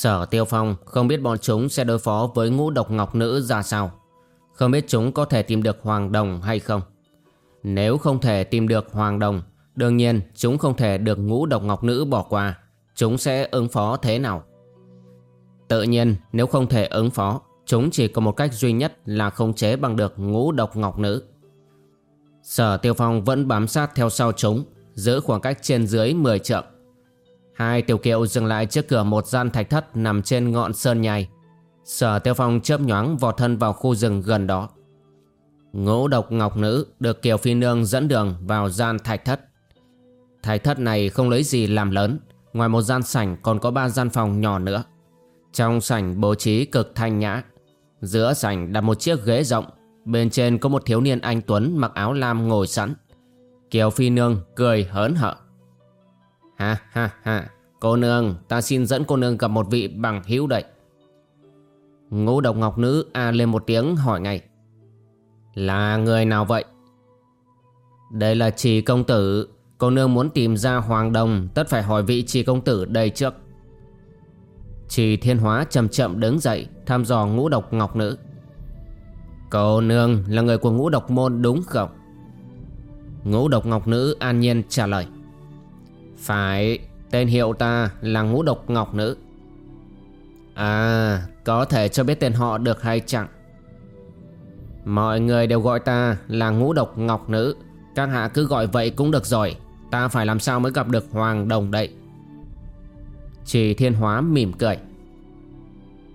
Sở Tiêu Phong không biết bọn chúng sẽ đối phó với ngũ độc ngọc nữ ra sao. Không biết chúng có thể tìm được Hoàng Đồng hay không. Nếu không thể tìm được Hoàng Đồng, đương nhiên chúng không thể được ngũ độc ngọc nữ bỏ qua. Chúng sẽ ứng phó thế nào? Tự nhiên nếu không thể ứng phó, chúng chỉ có một cách duy nhất là không chế bằng được ngũ độc ngọc nữ. Sở Tiêu Phong vẫn bám sát theo sau chúng, giữ khoảng cách trên dưới 10 trượng. Hai tiểu kiệu dừng lại trước cửa một gian thạch thất nằm trên ngọn sơn nhai. Sở tiêu phong chớp nhoáng vọt thân vào khu rừng gần đó. Ngũ độc ngọc nữ được Kiều Phi Nương dẫn đường vào gian thạch thất. Thạch thất này không lấy gì làm lớn, ngoài một gian sảnh còn có ba gian phòng nhỏ nữa. Trong sảnh bố trí cực thanh nhã. Giữa sảnh đặt một chiếc ghế rộng, bên trên có một thiếu niên anh Tuấn mặc áo lam ngồi sẵn. Kiều Phi Nương cười hớn hở. Ha ha ha, cô nương, ta xin dẫn cô nương gặp một vị bằng hữu đậy. Ngũ độc ngọc nữ a lên một tiếng hỏi ngay. Là người nào vậy? Đây là trì công tử, cô nương muốn tìm ra hoàng đồng tất phải hỏi vị trì công tử đây trước. Trì thiên hóa chậm chậm đứng dậy thăm dò ngũ độc ngọc nữ. Cô nương là người của ngũ độc môn đúng không? Ngũ độc ngọc nữ an nhiên trả lời. Phải, tên hiệu ta là ngũ độc ngọc nữ. À, có thể cho biết tên họ được hay chẳng? Mọi người đều gọi ta là ngũ độc ngọc nữ. Các hạ cứ gọi vậy cũng được rồi. Ta phải làm sao mới gặp được Hoàng Đồng đậy. Chỉ thiên hóa mỉm cười.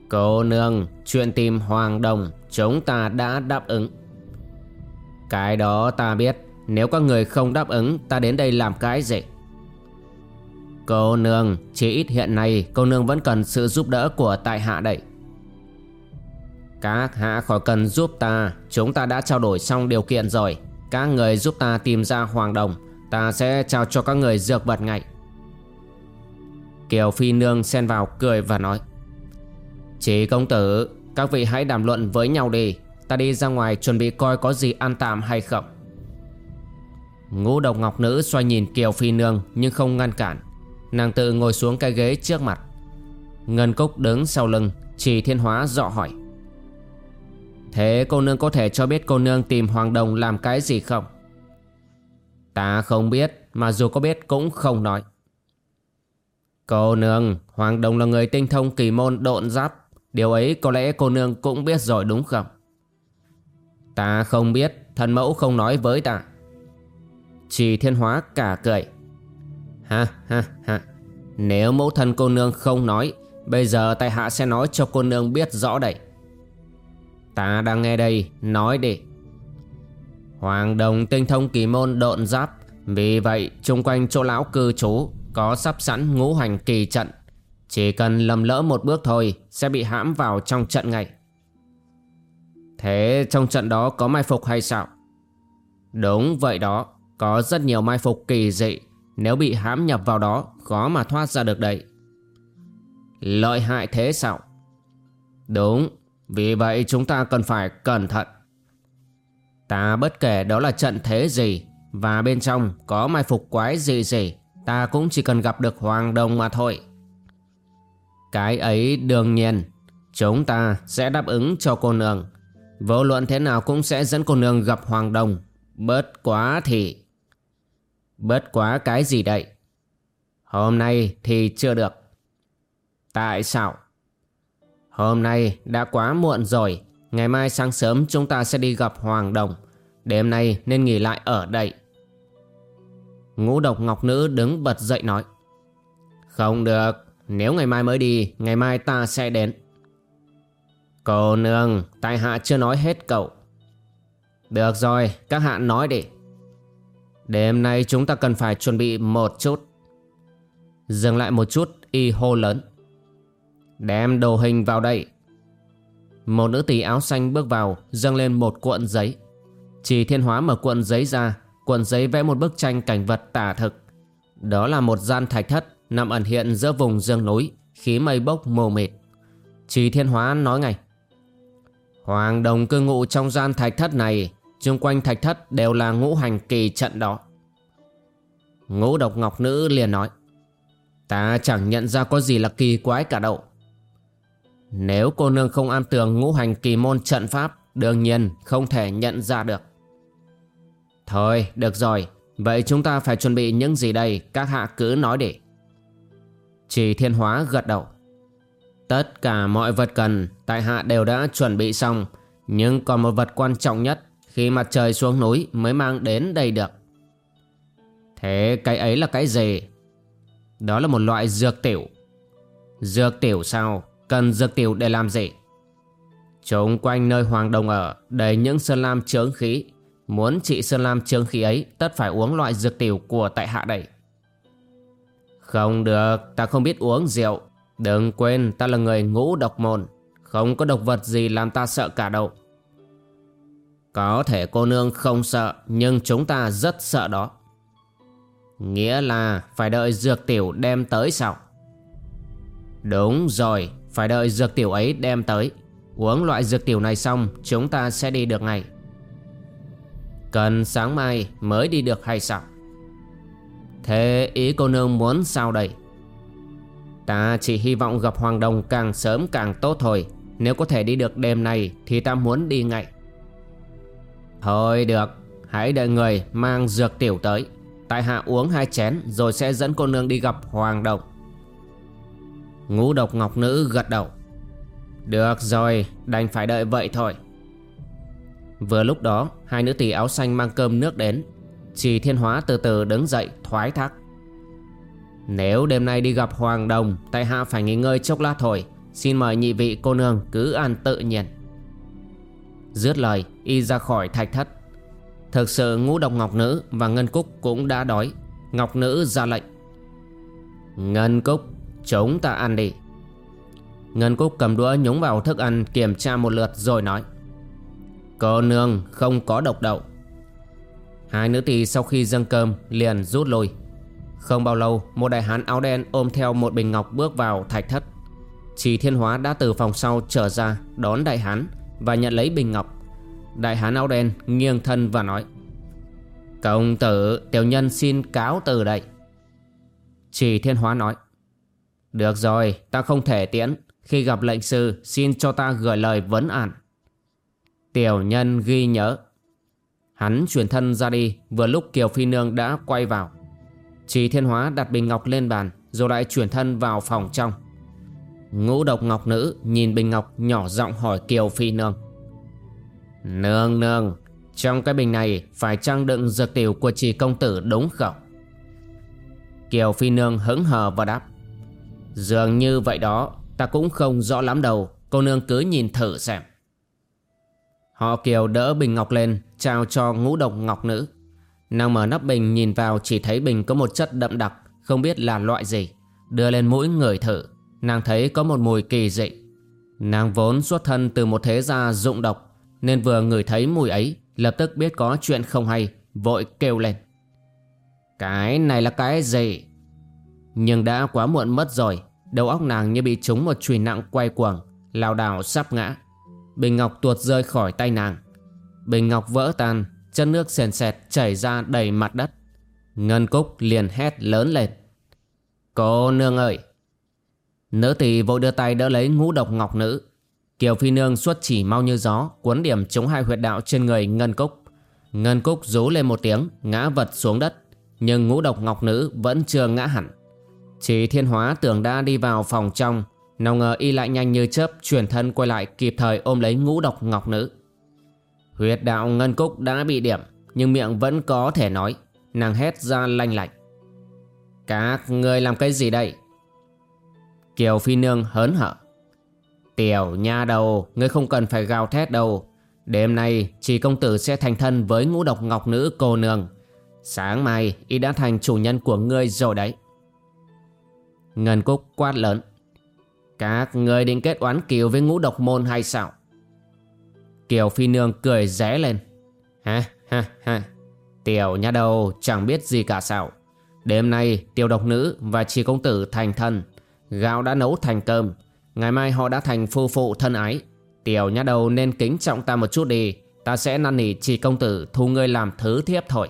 Cô nương, chuyện tìm Hoàng Đồng chúng ta đã đáp ứng. Cái đó ta biết, nếu các người không đáp ứng ta đến đây làm cái gì? Cô nương, chỉ ít hiện nay cô nương vẫn cần sự giúp đỡ của tại hạ đây. Các hạ khỏi cần giúp ta, chúng ta đã trao đổi xong điều kiện rồi. Các người giúp ta tìm ra hoàng đồng, ta sẽ trao cho các người dược vật ngay. Kiều Phi Nương xen vào cười và nói. Chỉ công tử, các vị hãy đàm luận với nhau đi, ta đi ra ngoài chuẩn bị coi có gì ăn tạm hay không. Ngũ độc ngọc nữ xoay nhìn Kiều Phi Nương nhưng không ngăn cản Nàng tự ngồi xuống cái ghế trước mặt. Ngân Cúc đứng sau lưng Chỉ thiên hóa dọ hỏi. Thế cô nương có thể cho biết cô nương tìm Hoàng Đồng làm cái gì không? Ta không biết, Mà dù có biết cũng không nói. Cô nương, Hoàng Đồng là người tinh thông kỳ môn độn giáp. Điều ấy có lẽ cô nương cũng biết rồi đúng không? Ta không biết, Thần mẫu không nói với ta. Chỉ thiên hóa cả cười. Ha ha ha. Nếu mẫu thân cô nương không nói, Bây giờ tại hạ sẽ nói cho cô nương biết rõ đây. Ta đang nghe đây, Nói đi. Hoàng đồng tinh thông kỳ môn độn giáp, Vì vậy chung quanh chỗ lão cư trú Có sắp sẵn ngũ hành kỳ trận. Chỉ cần lầm lỡ một bước thôi, Sẽ bị hãm vào trong trận ngay. Thế trong trận đó có mai phục hay sao? Đúng vậy đó, Có rất nhiều mai phục kỳ dị nếu bị hãm nhập vào đó, Khó mà thoát ra được đấy. Lợi hại thế sao? Đúng, Vì vậy chúng ta cần phải cẩn thận. Ta bất kể đó là trận thế gì, Và bên trong có mai phục quái gì gì, Ta cũng chỉ cần gặp được Hoàng Đồng mà thôi. Cái ấy đương nhiên, Chúng ta sẽ đáp ứng cho cô nương. Vô luận thế nào cũng sẽ dẫn cô nương gặp Hoàng Đồng. Bớt quá thì Bất quá cái gì đây? Hôm nay thì chưa được. Tại sao? Hôm nay đã quá muộn rồi. Ngày mai sáng sớm chúng ta sẽ đi gặp Hoàng Đồng. Đêm nay nên nghỉ lại ở đây. Ngũ độc ngọc nữ đứng bật dậy nói. Không được. Nếu ngày mai mới đi, Ngày mai ta sẽ đến Cô nương, Tại hạ chưa nói hết cậu Được rồi, các hạ nói đi Đêm nay chúng ta cần phải chuẩn bị một chút. Dừng lại một chút, Y hô lớn. Đem đồ hình vào đây. Một nữ tỷ áo xanh bước vào, Dâng lên một cuộn giấy. Chỉ thiên hóa mở cuộn giấy ra, Cuộn giấy vẽ một bức tranh cảnh vật tả thực. Đó là một gian thạch thất, Nằm ẩn hiện giữa vùng dương núi, Khí mây bốc mù mịt. Chỉ thiên hóa nói ngay. Hoàng đồng cư ngụ trong gian thạch thất này Trung quanh thạch thất đều là ngũ hành kỳ trận đó. Ngũ độc ngọc nữ liền nói, Ta chẳng nhận ra có gì là kỳ quái cả đâu. Nếu cô nương không an tường ngũ hành kỳ môn trận pháp, Đương nhiên không thể nhận ra được. Thôi, được rồi. Vậy chúng ta phải chuẩn bị những gì đây? Các hạ cứ nói để. Chỉ thiên hóa gật đầu. Tất cả mọi vật cần Tại hạ đều đã chuẩn bị xong, Nhưng còn một vật quan trọng nhất khi mặt trời xuống núi mới mang đến đây được. Thế cái ấy là cái gì? Đó là một loại dược tiểu. Dược tiểu sao? Cần dược tiểu để làm gì? Trông quanh nơi Hoàng Đồng ở Đầy những sơn lam chướng khí. Muốn trị sơn lam chướng khí ấy, Tất phải uống loại dược tiểu của tại hạ đây. Không được, Ta không biết uống rượu. Đừng quên, ta là người ngũ độc môn. Không có độc vật gì làm ta sợ cả đâu. Có thể cô nương không sợ, Nhưng chúng ta rất sợ đó. Nghĩa là phải đợi dược tiểu đem tới sao? Đúng rồi, Phải đợi dược tiểu ấy đem tới. Uống loại dược tiểu này xong, Chúng ta sẽ đi được ngay. Cần sáng mai mới đi được hay sao? Thế ý cô nương muốn sao đây? Ta chỉ hy vọng gặp Hoàng Đồng càng sớm càng tốt thôi. Nếu có thể đi được đêm này Thì ta muốn đi ngay. Thôi được, Hãy đợi người mang dược tiểu tới. Tại hạ uống hai chén, rồi sẽ dẫn cô nương đi gặp Hoàng Độc. Ngũ độc ngọc nữ gật đầu. Được rồi, đành phải đợi vậy thôi. Vừa lúc đó, Hai nữ tỷ áo xanh mang cơm nước đến. Chỉ thiên hóa từ từ đứng dậy, thoái thác. Nếu đêm nay đi gặp Hoàng Đồng, Tại hạ phải nghỉ ngơi chốc lát thôi. Xin mời nhị vị cô nương cứ ăn tự nhiên. Dứt lời, y ra khỏi thạch thất. Thực sự ngũ độc Ngọc Nữ và Ngân Cúc cũng đã đói. Ngọc Nữ ra lệnh, Ngân Cúc, Chúng ta ăn đi. Ngân Cúc cầm đũa nhúng vào thức ăn Kiểm tra một lượt rồi nói, Cô nương không có độc đậu. Hai nữ tỳ sau khi dâng cơm liền rút lui. Không bao lâu, Một đại hán áo đen ôm theo một bình ngọc bước vào thạch thất. Chỉ thiên hóa đã từ phòng sau trở ra, Đón đại hán. Và nhận lấy bình ngọc. Đại hán áo đen nghiêng thân và nói, Công tử, tiểu nhân xin cáo từ đây. Chỉ thiên hóa nói, Được rồi, ta không thể tiễn. Khi gặp lệnh sư, xin cho ta gửi lời vấn an. Tiểu nhân ghi nhớ. Hắn chuyển thân ra đi, Vừa lúc Kiều Phi Nương đã quay vào. Chỉ thiên hóa đặt bình ngọc lên bàn, Rồi lại chuyển thân vào phòng trong. Ngũ độc ngọc nữ nhìn bình ngọc nhỏ giọng hỏi Kiều Phi Nương. Nương nương, Trong cái bình này phải trang đựng dược tiểu của chị công tử đúng không? Kiều Phi Nương hững hờ và đáp. Dường như vậy đó, Ta cũng không rõ lắm đâu, Cô nương cứ nhìn thử xem. Họ Kiều đỡ bình ngọc lên, Trao cho ngũ độc ngọc nữ. Nàng mở nắp bình nhìn vào, Chỉ thấy bình có một chất đậm đặc, Không biết là loại gì, Đưa lên mũi người thử. Nàng thấy có một mùi kỳ dị. Nàng vốn xuất thân từ một thế gia dụng độc, nên vừa ngửi thấy mùi ấy, Lập tức biết có chuyện không hay, Vội kêu lên. Cái này là cái gì? Nhưng đã quá muộn mất rồi, Đầu óc nàng như bị trúng một chùy nặng quay cuồng lao đảo sắp ngã. Bình ngọc tuột rơi khỏi tay nàng. Bình ngọc vỡ tan Chân nước sền sệt chảy ra đầy mặt đất. Ngân Cúc liền hét lớn lên. Cô nương ơi Nữ tỷ vội đưa tay đỡ lấy ngũ độc ngọc nữ. Kiều Phi Nương xuất chỉ mau như gió, Cuốn điểm chống hai huyệt đạo trên người Ngân Cúc. Ngân Cúc rú lên một tiếng, Ngã vật xuống đất, Nhưng ngũ độc ngọc nữ vẫn chưa ngã hẳn. Chỉ thiên hóa tưởng đã đi vào phòng trong, Nào ngờ y lại nhanh như chớp Chuyển thân quay lại kịp thời ôm lấy ngũ độc ngọc nữ. Huyệt đạo Ngân Cúc đã bị điểm, Nhưng miệng vẫn có thể nói, Nàng hét ra lanh lạnh Các người làm cái gì đây? Kiều Phi Nương hớn hở. Tiểu nha đầu, ngươi không cần phải gào thét đâu. Đêm nay, chỉ công tử sẽ thành thân với ngũ độc ngọc nữ cô nương. Sáng mai, y đã thành chủ nhân của ngươi rồi đấy. Ngân Cúc quát lớn. Các ngươi định kết oán kiều với ngũ độc môn hay sao? Kiều Phi Nương cười ré lên. Ha ha ha. Tiểu nha đầu chẳng biết gì cả sao. Đêm nay tiểu độc nữ và chỉ công tử thành thân. Gạo đã nấu thành cơm. Ngày mai họ đã thành phu phụ thân ái. Tiểu nhà đầu nên kính trọng ta một chút đi. Ta sẽ năn nỉ chỉ công tử thu ngươi làm thứ thiếp thôi.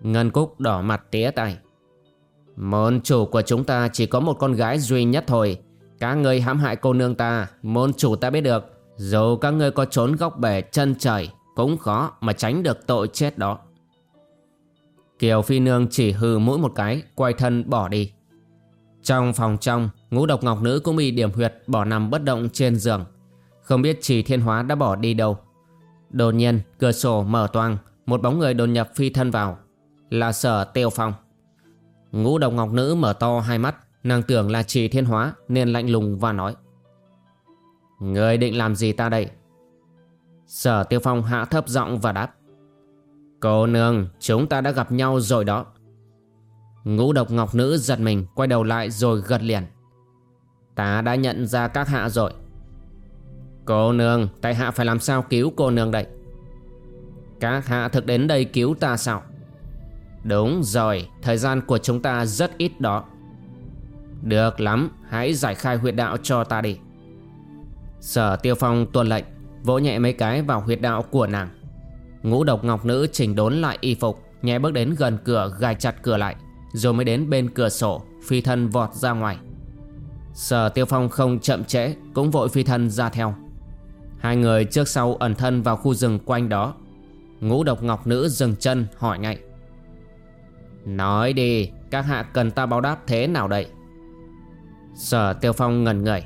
Ngân Cúc đỏ mặt tía tay. Môn chủ của chúng ta chỉ có một con gái duy nhất thôi. Các ngươi hãm hại cô nương ta, môn chủ ta biết được. Dù các ngươi có trốn góc bể chân trời, cũng khó mà tránh được tội chết đó. Kiều Phi Nương chỉ hừ mũi một cái, quay thân bỏ đi. Trong phòng trong, ngũ độc ngọc nữ cũng bị điểm huyệt bỏ nằm bất động trên giường. Không biết trì thiên hóa đã bỏ đi đâu. Đột nhiên, cửa sổ mở toang, một bóng người đột nhập phi thân vào. Là sở tiêu phong. Ngũ độc ngọc nữ mở to hai mắt, nàng tưởng là trì thiên hóa nên lạnh lùng và nói. Người định làm gì ta đây? Sở tiêu phong hạ thấp giọng và đáp. Cô nương, chúng ta đã gặp nhau rồi đó. Ngũ độc ngọc nữ giật mình quay đầu lại rồi gật liền. Ta đã nhận ra các hạ rồi. Cô nương, tại hạ phải làm sao cứu cô nương đây? Các hạ thực đến đây cứu ta sao? Đúng rồi, thời gian của chúng ta rất ít đó. Được lắm, hãy giải khai huyệt đạo cho ta đi. Sở Tiêu Phong tuân lệnh, vỗ nhẹ mấy cái vào huyệt đạo của nàng. Ngũ độc ngọc nữ chỉnh đốn lại y phục, nhẹ bước đến gần cửa gài chặt cửa lại, rồi mới đến bên cửa sổ, phi thân vọt ra ngoài. Sở Tiêu Phong không chậm trễ, cũng vội phi thân ra theo. Hai người trước sau ẩn thân vào khu rừng quanh đó. Ngũ độc ngọc nữ dừng chân hỏi ngay. Nói đi, các hạ cần ta báo đáp thế nào đây? Sở Tiêu Phong ngần người.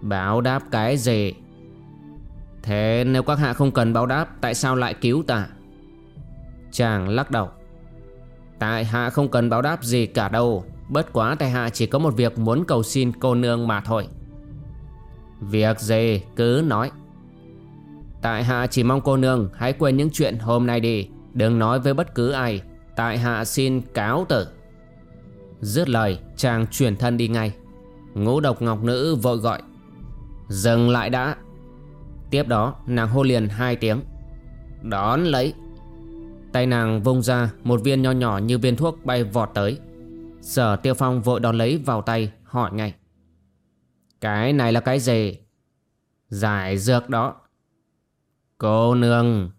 Báo đáp cái gì? Thế nếu các hạ không cần báo đáp Tại sao lại cứu ta Chàng lắc đầu Tại hạ không cần báo đáp gì cả đâu. Bất quá tại hạ chỉ có một việc muốn cầu xin cô nương mà thôi. Việc gì? Cứ nói. Tại hạ chỉ mong cô nương hãy quên những chuyện hôm nay đi. Đừng nói với bất cứ ai. Tại hạ xin cáo tử. Dứt lời, chàng chuyển thân đi ngay. Ngũ độc ngọc nữ vội gọi. Dừng lại đã. Tiếp đó, nàng hô liền hai tiếng. Đón lấy. Tay nàng vung ra, Một viên nho nhỏ như viên thuốc bay vọt tới. Sở tiêu phong vội đón lấy vào tay, Hỏi ngay. Cái này là cái gì? Giải dược đó. Cô nương,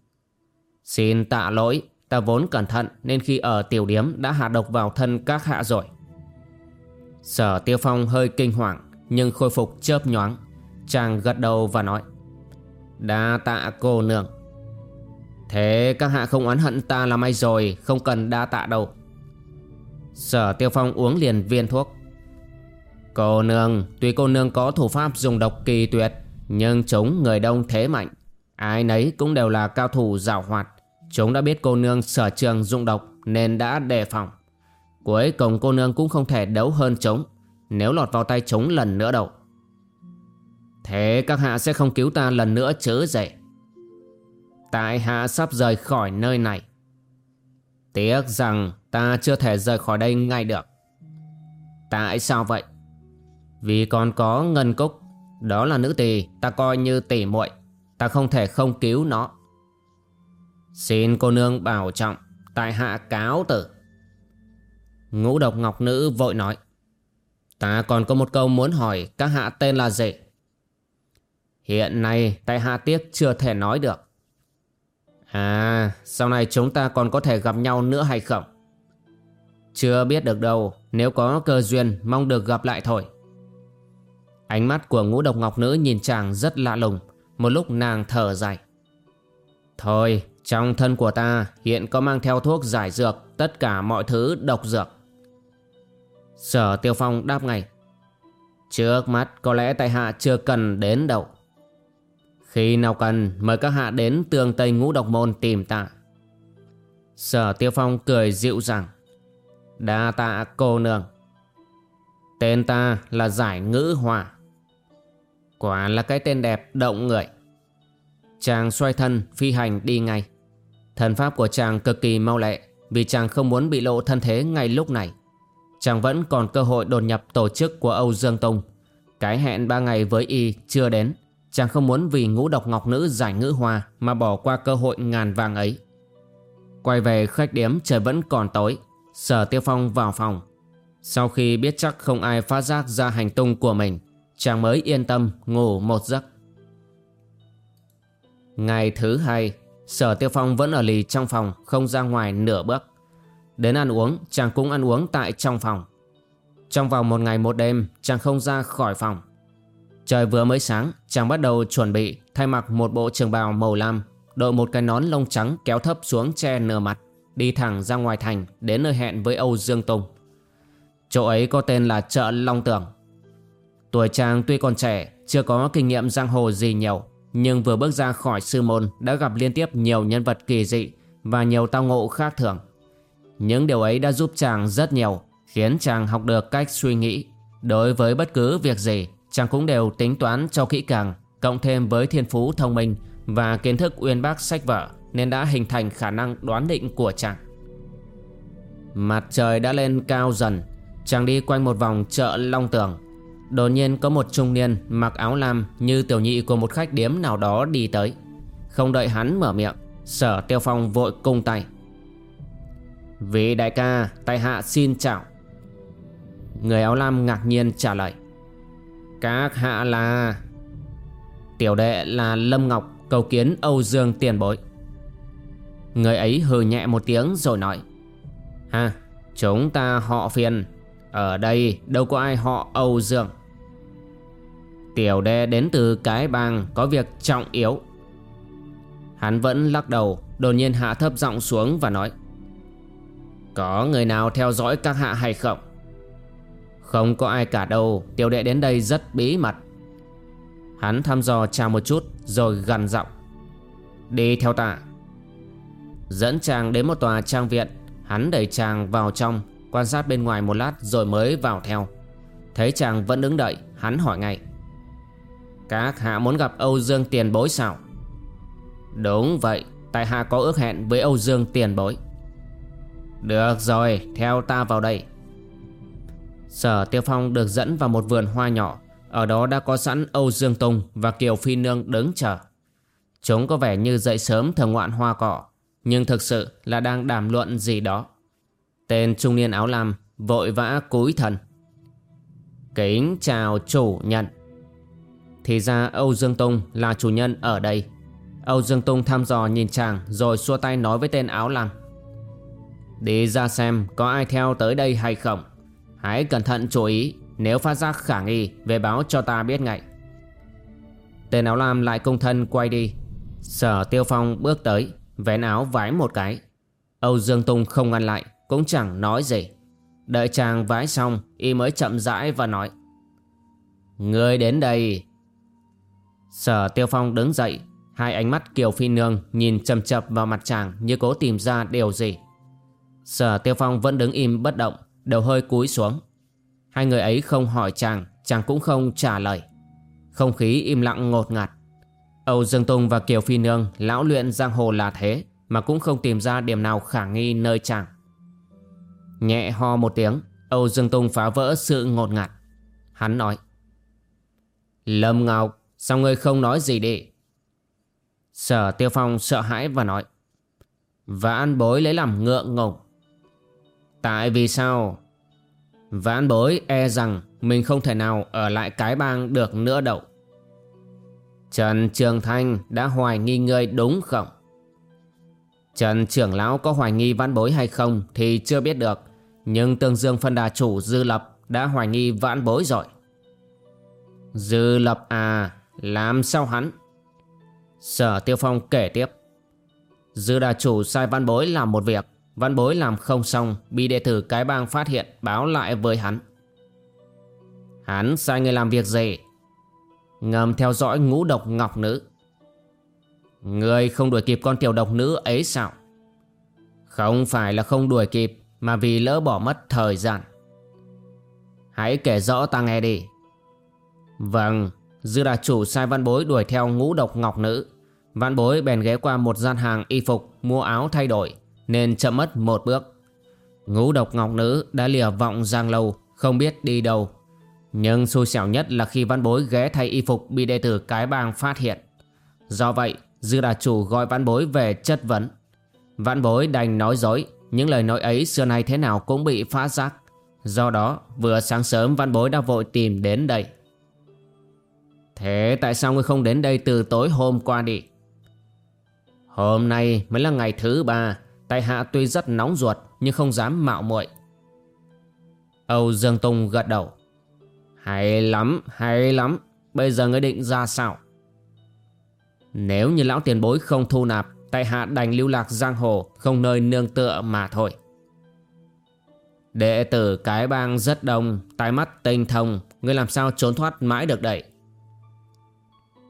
Xin tạ lỗi, Ta vốn cẩn thận Nên khi ở tiểu điếm Đã hạ độc vào thân các hạ rồi. Sở tiêu phong hơi kinh hoàng, Nhưng khôi phục chớp nhoáng. Chàng gật đầu và nói, Đa tạ cô nương. Thế các hạ không oán hận ta là may rồi, Không cần đa tạ đâu. Sở tiêu phong uống liền viên thuốc. Cô nương, Tuy cô nương có thủ pháp dùng độc kỳ tuyệt, Nhưng chúng người đông thế mạnh. Ai nấy cũng đều là cao thủ giảo hoạt. Chúng đã biết cô nương sở trường dụng độc Nên đã đề phòng. Cuối cùng cô nương cũng không thể đấu hơn chúng, Nếu lọt vào tay chúng lần nữa đâu. Thế các hạ sẽ không cứu ta lần nữa chứ dậy. Tại hạ sắp rời khỏi nơi này. Tiếc rằng ta chưa thể rời khỏi đây ngay được. Tại sao vậy? Vì còn có ngân cúc, Đó là nữ tỳ, ta coi như tỷ muội, Ta không thể không cứu nó. Xin cô nương bảo trọng, Tại hạ cáo tử. Ngũ độc ngọc nữ vội nói, Ta còn có một câu muốn hỏi, Các hạ tên là gì? Hiện nay, tại hạ tiếc chưa thể nói được. À sau này chúng ta còn có thể gặp nhau nữa hay không? Chưa biết được đâu, Nếu có cơ duyên, mong được gặp lại thôi. Ánh mắt của ngũ độc ngọc nữ nhìn chàng rất lạ lùng. Một lúc nàng thở dài. Thôi, trong thân của ta, hiện có mang theo thuốc giải dược, Tất cả mọi thứ độc dược. Sở Tiêu Phong đáp ngay. Trước mắt, có lẽ tại hạ chưa cần đến đâu khi nào cần, mời các hạ đến tường Tây Ngũ Độc Môn tìm ta. Sở Tiêu Phong cười dịu dàng. Đa tạ cô nương. Tên ta là Giải Ngữ Hòa Quả là cái tên đẹp động người Chàng xoay thân, phi hành đi ngay Thần pháp của chàng cực kỳ mau lẹ, Vì chàng không muốn bị lộ thân thế ngay lúc này Chàng vẫn còn cơ hội đột nhập tổ chức của Âu Dương Tông Cái hẹn ba ngày với y chưa đến Chàng không muốn vì ngũ độc ngọc nữ giải ngữ hoa Mà bỏ qua cơ hội ngàn vàng ấy. Quay về khách điếm, trời vẫn còn tối. Sở Tiêu Phong vào phòng. Sau khi biết chắc không ai phát giác ra hành tung của mình, Chàng mới yên tâm ngủ một giấc. Ngày thứ hai, Sở Tiêu Phong vẫn ở lì trong phòng, Không ra ngoài nửa bước. Đến ăn uống, chàng cũng ăn uống tại trong phòng. Trong vòng một ngày một đêm, Chàng không ra khỏi phòng. Trời vừa mới sáng, Chàng bắt đầu chuẩn bị, Thay mặc một bộ trường bào màu lam, Đội một cái nón lông trắng kéo thấp xuống che nửa mặt, Đi thẳng ra ngoài thành, Đến nơi hẹn với Âu Dương Tùng. Chỗ ấy có tên là chợ Long Tường. Tuổi chàng tuy còn trẻ, Chưa có kinh nghiệm giang hồ gì nhiều, Nhưng vừa bước ra khỏi sư môn Đã gặp liên tiếp nhiều nhân vật kỳ dị Và nhiều tao ngộ khác thường. Những điều ấy đã giúp chàng rất nhiều, Khiến chàng học được cách suy nghĩ Đối với bất cứ việc gì Chàng cũng đều tính toán cho kỹ càng Cộng thêm với thiên phú thông minh Và kiến thức uyên bác sách vở Nên đã hình thành khả năng đoán định của chàng Mặt trời đã lên cao dần Chàng đi quanh một vòng chợ Long Tường Đột nhiên có một trung niên mặc áo lam như tiểu nhị của một khách điếm nào đó đi tới. Không đợi hắn mở miệng, sở tiêu phong vội cung tay. Vị đại ca, tại hạ xin chào. Người áo lam ngạc nhiên trả lời. Các hạ là... Tiểu đệ là Lâm Ngọc cầu kiến Âu Dương tiền bối. Người ấy hừ nhẹ một tiếng rồi nói. Ha, chúng ta họ phiền. Ở đây đâu có ai họ Âu Dương. Tiểu đệ đến từ cái bang có việc trọng yếu Hắn vẫn lắc đầu Đột nhiên hạ thấp giọng xuống và nói Có người nào theo dõi các hạ hay không? Không có ai cả đâu. Tiểu đệ đến đây rất bí mật. Hắn thăm dò chào một chút, Rồi gần giọng. Đi theo ta. Dẫn chàng đến một tòa trang viện. Hắn đẩy chàng vào trong, Quan sát bên ngoài một lát rồi mới vào theo. Thấy chàng vẫn đứng đợi, Hắn hỏi ngay. Các hạ muốn gặp Âu Dương tiền bối sao? Đúng vậy, Tại hạ có ước hẹn với Âu Dương tiền bối. Được rồi, Theo ta vào đây. Sở Tiêu Phong được dẫn vào một vườn hoa nhỏ. Ở đó đã có sẵn Âu Dương Tùng Và Kiều Phi Nương đứng chờ. Chúng có vẻ như dậy sớm thờ ngoạn hoa cỏ, Nhưng thực sự là đang đàm luận gì đó. Tên trung niên áo lam Vội vã cúi thần. Kính chào chủ nhận thì ra Âu Dương Tùng là chủ nhân ở đây. Âu Dương Tùng thăm dò nhìn chàng Rồi xua tay nói với tên áo lam. Đi ra xem có ai theo tới đây hay không. Hãy cẩn thận chú ý Nếu phát giác khả nghi Về báo cho ta biết ngay. Tên áo lam lại công thân quay đi. Sở Tiêu Phong bước tới Vén áo vái một cái. Âu Dương Tung không ngăn lại Cũng chẳng nói gì. Đợi chàng vái xong Y mới chậm rãi và nói Người đến đây. Sở Tiêu Phong đứng dậy Hai ánh mắt Kiều Phi Nương nhìn chầm chập vào mặt chàng như cố tìm ra điều gì. Sở Tiêu Phong vẫn đứng im bất động, đầu hơi cúi xuống. Hai người ấy không hỏi chàng, chàng cũng không trả lời. Không khí im lặng ngột ngạt. Âu Dương Tùng và Kiều Phi Nương lão luyện giang hồ là thế mà cũng không tìm ra điểm nào khả nghi nơi chàng. Nhẹ ho một tiếng, Âu Dương Tùng phá vỡ sự ngột ngạt. Hắn nói Lâm Ngọc Sao ngươi không nói gì đi Sở tiêu phong sợ hãi và nói Vãn bối lấy làm ngượng ngùng Tại vì sao? Vãn bối e rằng Mình không thể nào ở lại cái bang được nữa đâu. Trần Trường Thanh đã hoài nghi ngươi đúng không? Trần trưởng lão có hoài nghi vãn bối hay không Thì chưa biết được, Nhưng tương dương phân đà chủ Dư Lập Đã hoài nghi vãn bối rồi. Dư Lập à làm sao hắn? Sở Tiêu Phong kể tiếp. Dư đà chủ sai vãn bối làm một việc. Văn bối làm không xong, Bị đệ tử cái bang phát hiện, Báo lại với hắn. Hắn sai người làm việc gì Ngầm theo dõi ngũ độc ngọc nữ. Người không đuổi kịp con tiểu độc nữ ấy sao? Không phải là không đuổi kịp, Mà vì lỡ bỏ mất thời gian. Hãy kể rõ ta nghe đi. Vâng Dư đà chủ sai văn bối đuổi theo ngũ độc ngọc nữ. Văn bối bèn ghé qua một gian hàng y phục, Mua áo thay đổi. Nên chậm mất một bước. Ngũ độc ngọc nữ đã lìa vọng giang lâu, Không biết đi đâu. Nhưng xui xẻo nhất là khi văn bối ghé thay y phục Bị đệ tử cái bang phát hiện. Do vậy, Dư đà chủ gọi văn bối về chất vấn. Văn bối đành nói dối, Những lời nói ấy xưa nay thế nào cũng bị phá giác Do đó, vừa sáng sớm văn bối đã vội tìm đến đây. Thế tại sao ngươi không đến đây từ tối hôm qua đi? Hôm nay mới là ngày thứ ba Tại hạ tuy rất nóng ruột Nhưng không dám mạo muội. Âu Dương Tùng gật đầu. Hay lắm, hay lắm. Bây giờ ngươi định ra sao? Nếu như lão tiền bối không thu nạp Tại hạ đành lưu lạc giang hồ Không nơi nương tựa mà thôi. Đệ tử cái bang rất đông Tai mắt tinh thông. Ngươi làm sao trốn thoát mãi được đây?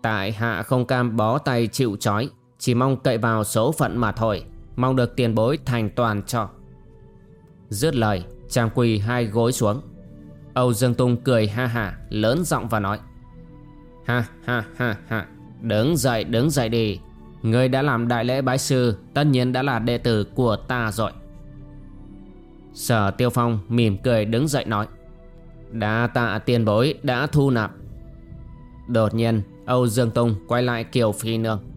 Tại hạ không cam bó tay chịu trói Chỉ mong cậy vào số phận mà thôi. Mong được tiền bối thành toàn cho. Dứt lời, Chàng quỳ hai gối xuống. Âu Dương Tung cười ha ha, Lớn giọng và nói, Ha ha ha ha, Đứng dậy đứng dậy đi. Người đã làm đại lễ bái sư, Tất nhiên đã là đệ tử của ta rồi. Sở Tiêu Phong mỉm cười đứng dậy nói Đã tạ tiền bối đã thu nạp. Đột nhiên, Âu Dương Tung quay lại Kiều Phi Nương.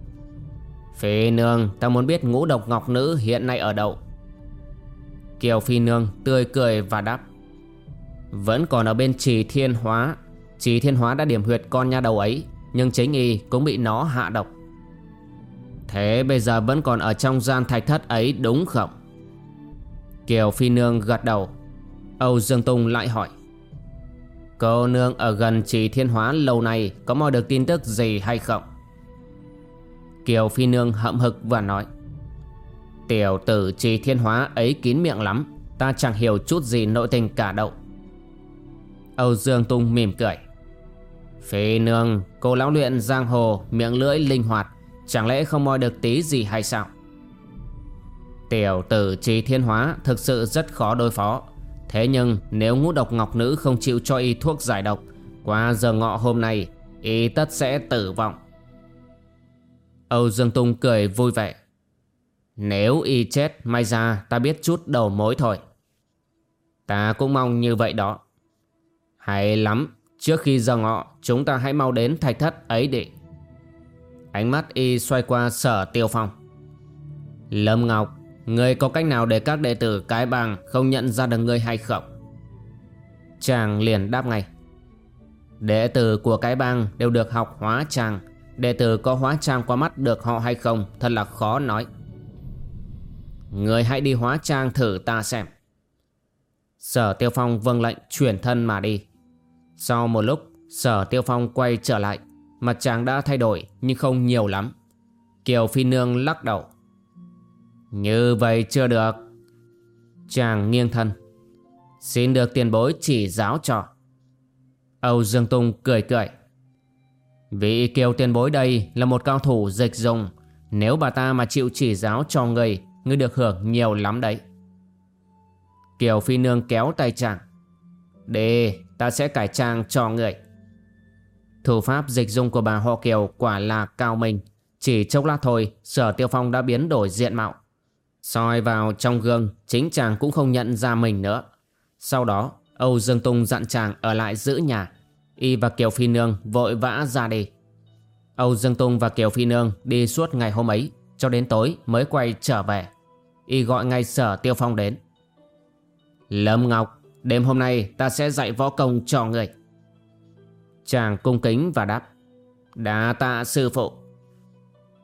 Phi Nương ta muốn biết ngũ độc ngọc nữ hiện nay ở đâu? Kiều Phi Nương tươi cười và đáp, Vẫn còn ở bên trì thiên hóa. Trì thiên hóa đã điểm huyệt con nha đầu ấy, Nhưng chính y cũng bị nó hạ độc. Thế bây giờ vẫn còn ở trong gian thạch thất ấy đúng không? Kiều Phi Nương gật đầu. Âu Dương Tùng lại hỏi, Cô nương ở gần trì thiên hóa lâu nay Có mò được tin tức gì hay không? Kiều Phi Nương hậm hực và nói, Tiểu tử trì thiên hóa ấy kín miệng lắm, Ta chẳng hiểu chút gì nội tình cả đâu. Âu Dương Tung mỉm cười, Phi Nương, Cô lão luyện giang hồ, Miệng lưỡi linh hoạt, Chẳng lẽ không moi được tí gì hay sao? Tiểu tử trì thiên hóa Thực sự rất khó đối phó, Thế nhưng nếu ngũ độc ngọc nữ không chịu cho y thuốc giải độc, Qua giờ ngọ hôm nay, Y tất sẽ tử vong. Âu Dương Tung cười vui vẻ Nếu y chết, may ra ta biết chút đầu mối thôi Ta cũng mong như vậy đó Hay lắm, Trước khi giờ ngọ chúng ta hãy mau đến thạch thất ấy đi Ánh mắt y xoay qua sở tiêu phong Lâm Ngọc, Người có cách nào để các đệ tử cái bang không nhận ra được người hay không? Chàng liền đáp ngay. Đệ tử của cái bang đều được học hóa trang. Đệ tử có hóa trang qua mắt được họ hay không thật là khó nói. Người hãy đi hóa trang thử ta xem. Sở Tiêu Phong vâng lệnh chuyển thân mà đi. Sau một lúc, Sở Tiêu Phong quay trở lại. Mặt chàng đã thay đổi nhưng không nhiều lắm. Kiều Phi Nương lắc đầu. Như vậy chưa được Chàng nghiêng thân Xin được tiền bối chỉ giáo cho Âu Dương Tung cười cười Vị kiều tiền bối đây là một cao thủ dịch dùng Nếu bà ta mà chịu chỉ giáo cho người Ngươi được hưởng nhiều lắm đấy. Kiều Phi Nương kéo tay chàng. Để ta sẽ cải trang cho người. Thủ pháp dịch dung của bà Họ Kiều quả là cao minh. Chỉ chốc lát thôi, Sở Tiêu Phong đã biến đổi diện mạo. Soi vào trong gương, Chính chàng cũng không nhận ra mình nữa. Sau đó, Âu Dương Tung dặn chàng ở lại giữ nhà. Y và Kiều Phi Nương vội vã ra đi. Âu Dương Tung và Kiều Phi Nương đi suốt ngày hôm ấy Cho đến tối mới quay trở về. Y gọi ngay sở Tiêu Phong đến. Lâm Ngọc, Đêm hôm nay ta sẽ dạy võ công cho người. Chàng cung kính và đáp Đã tạ sư phụ.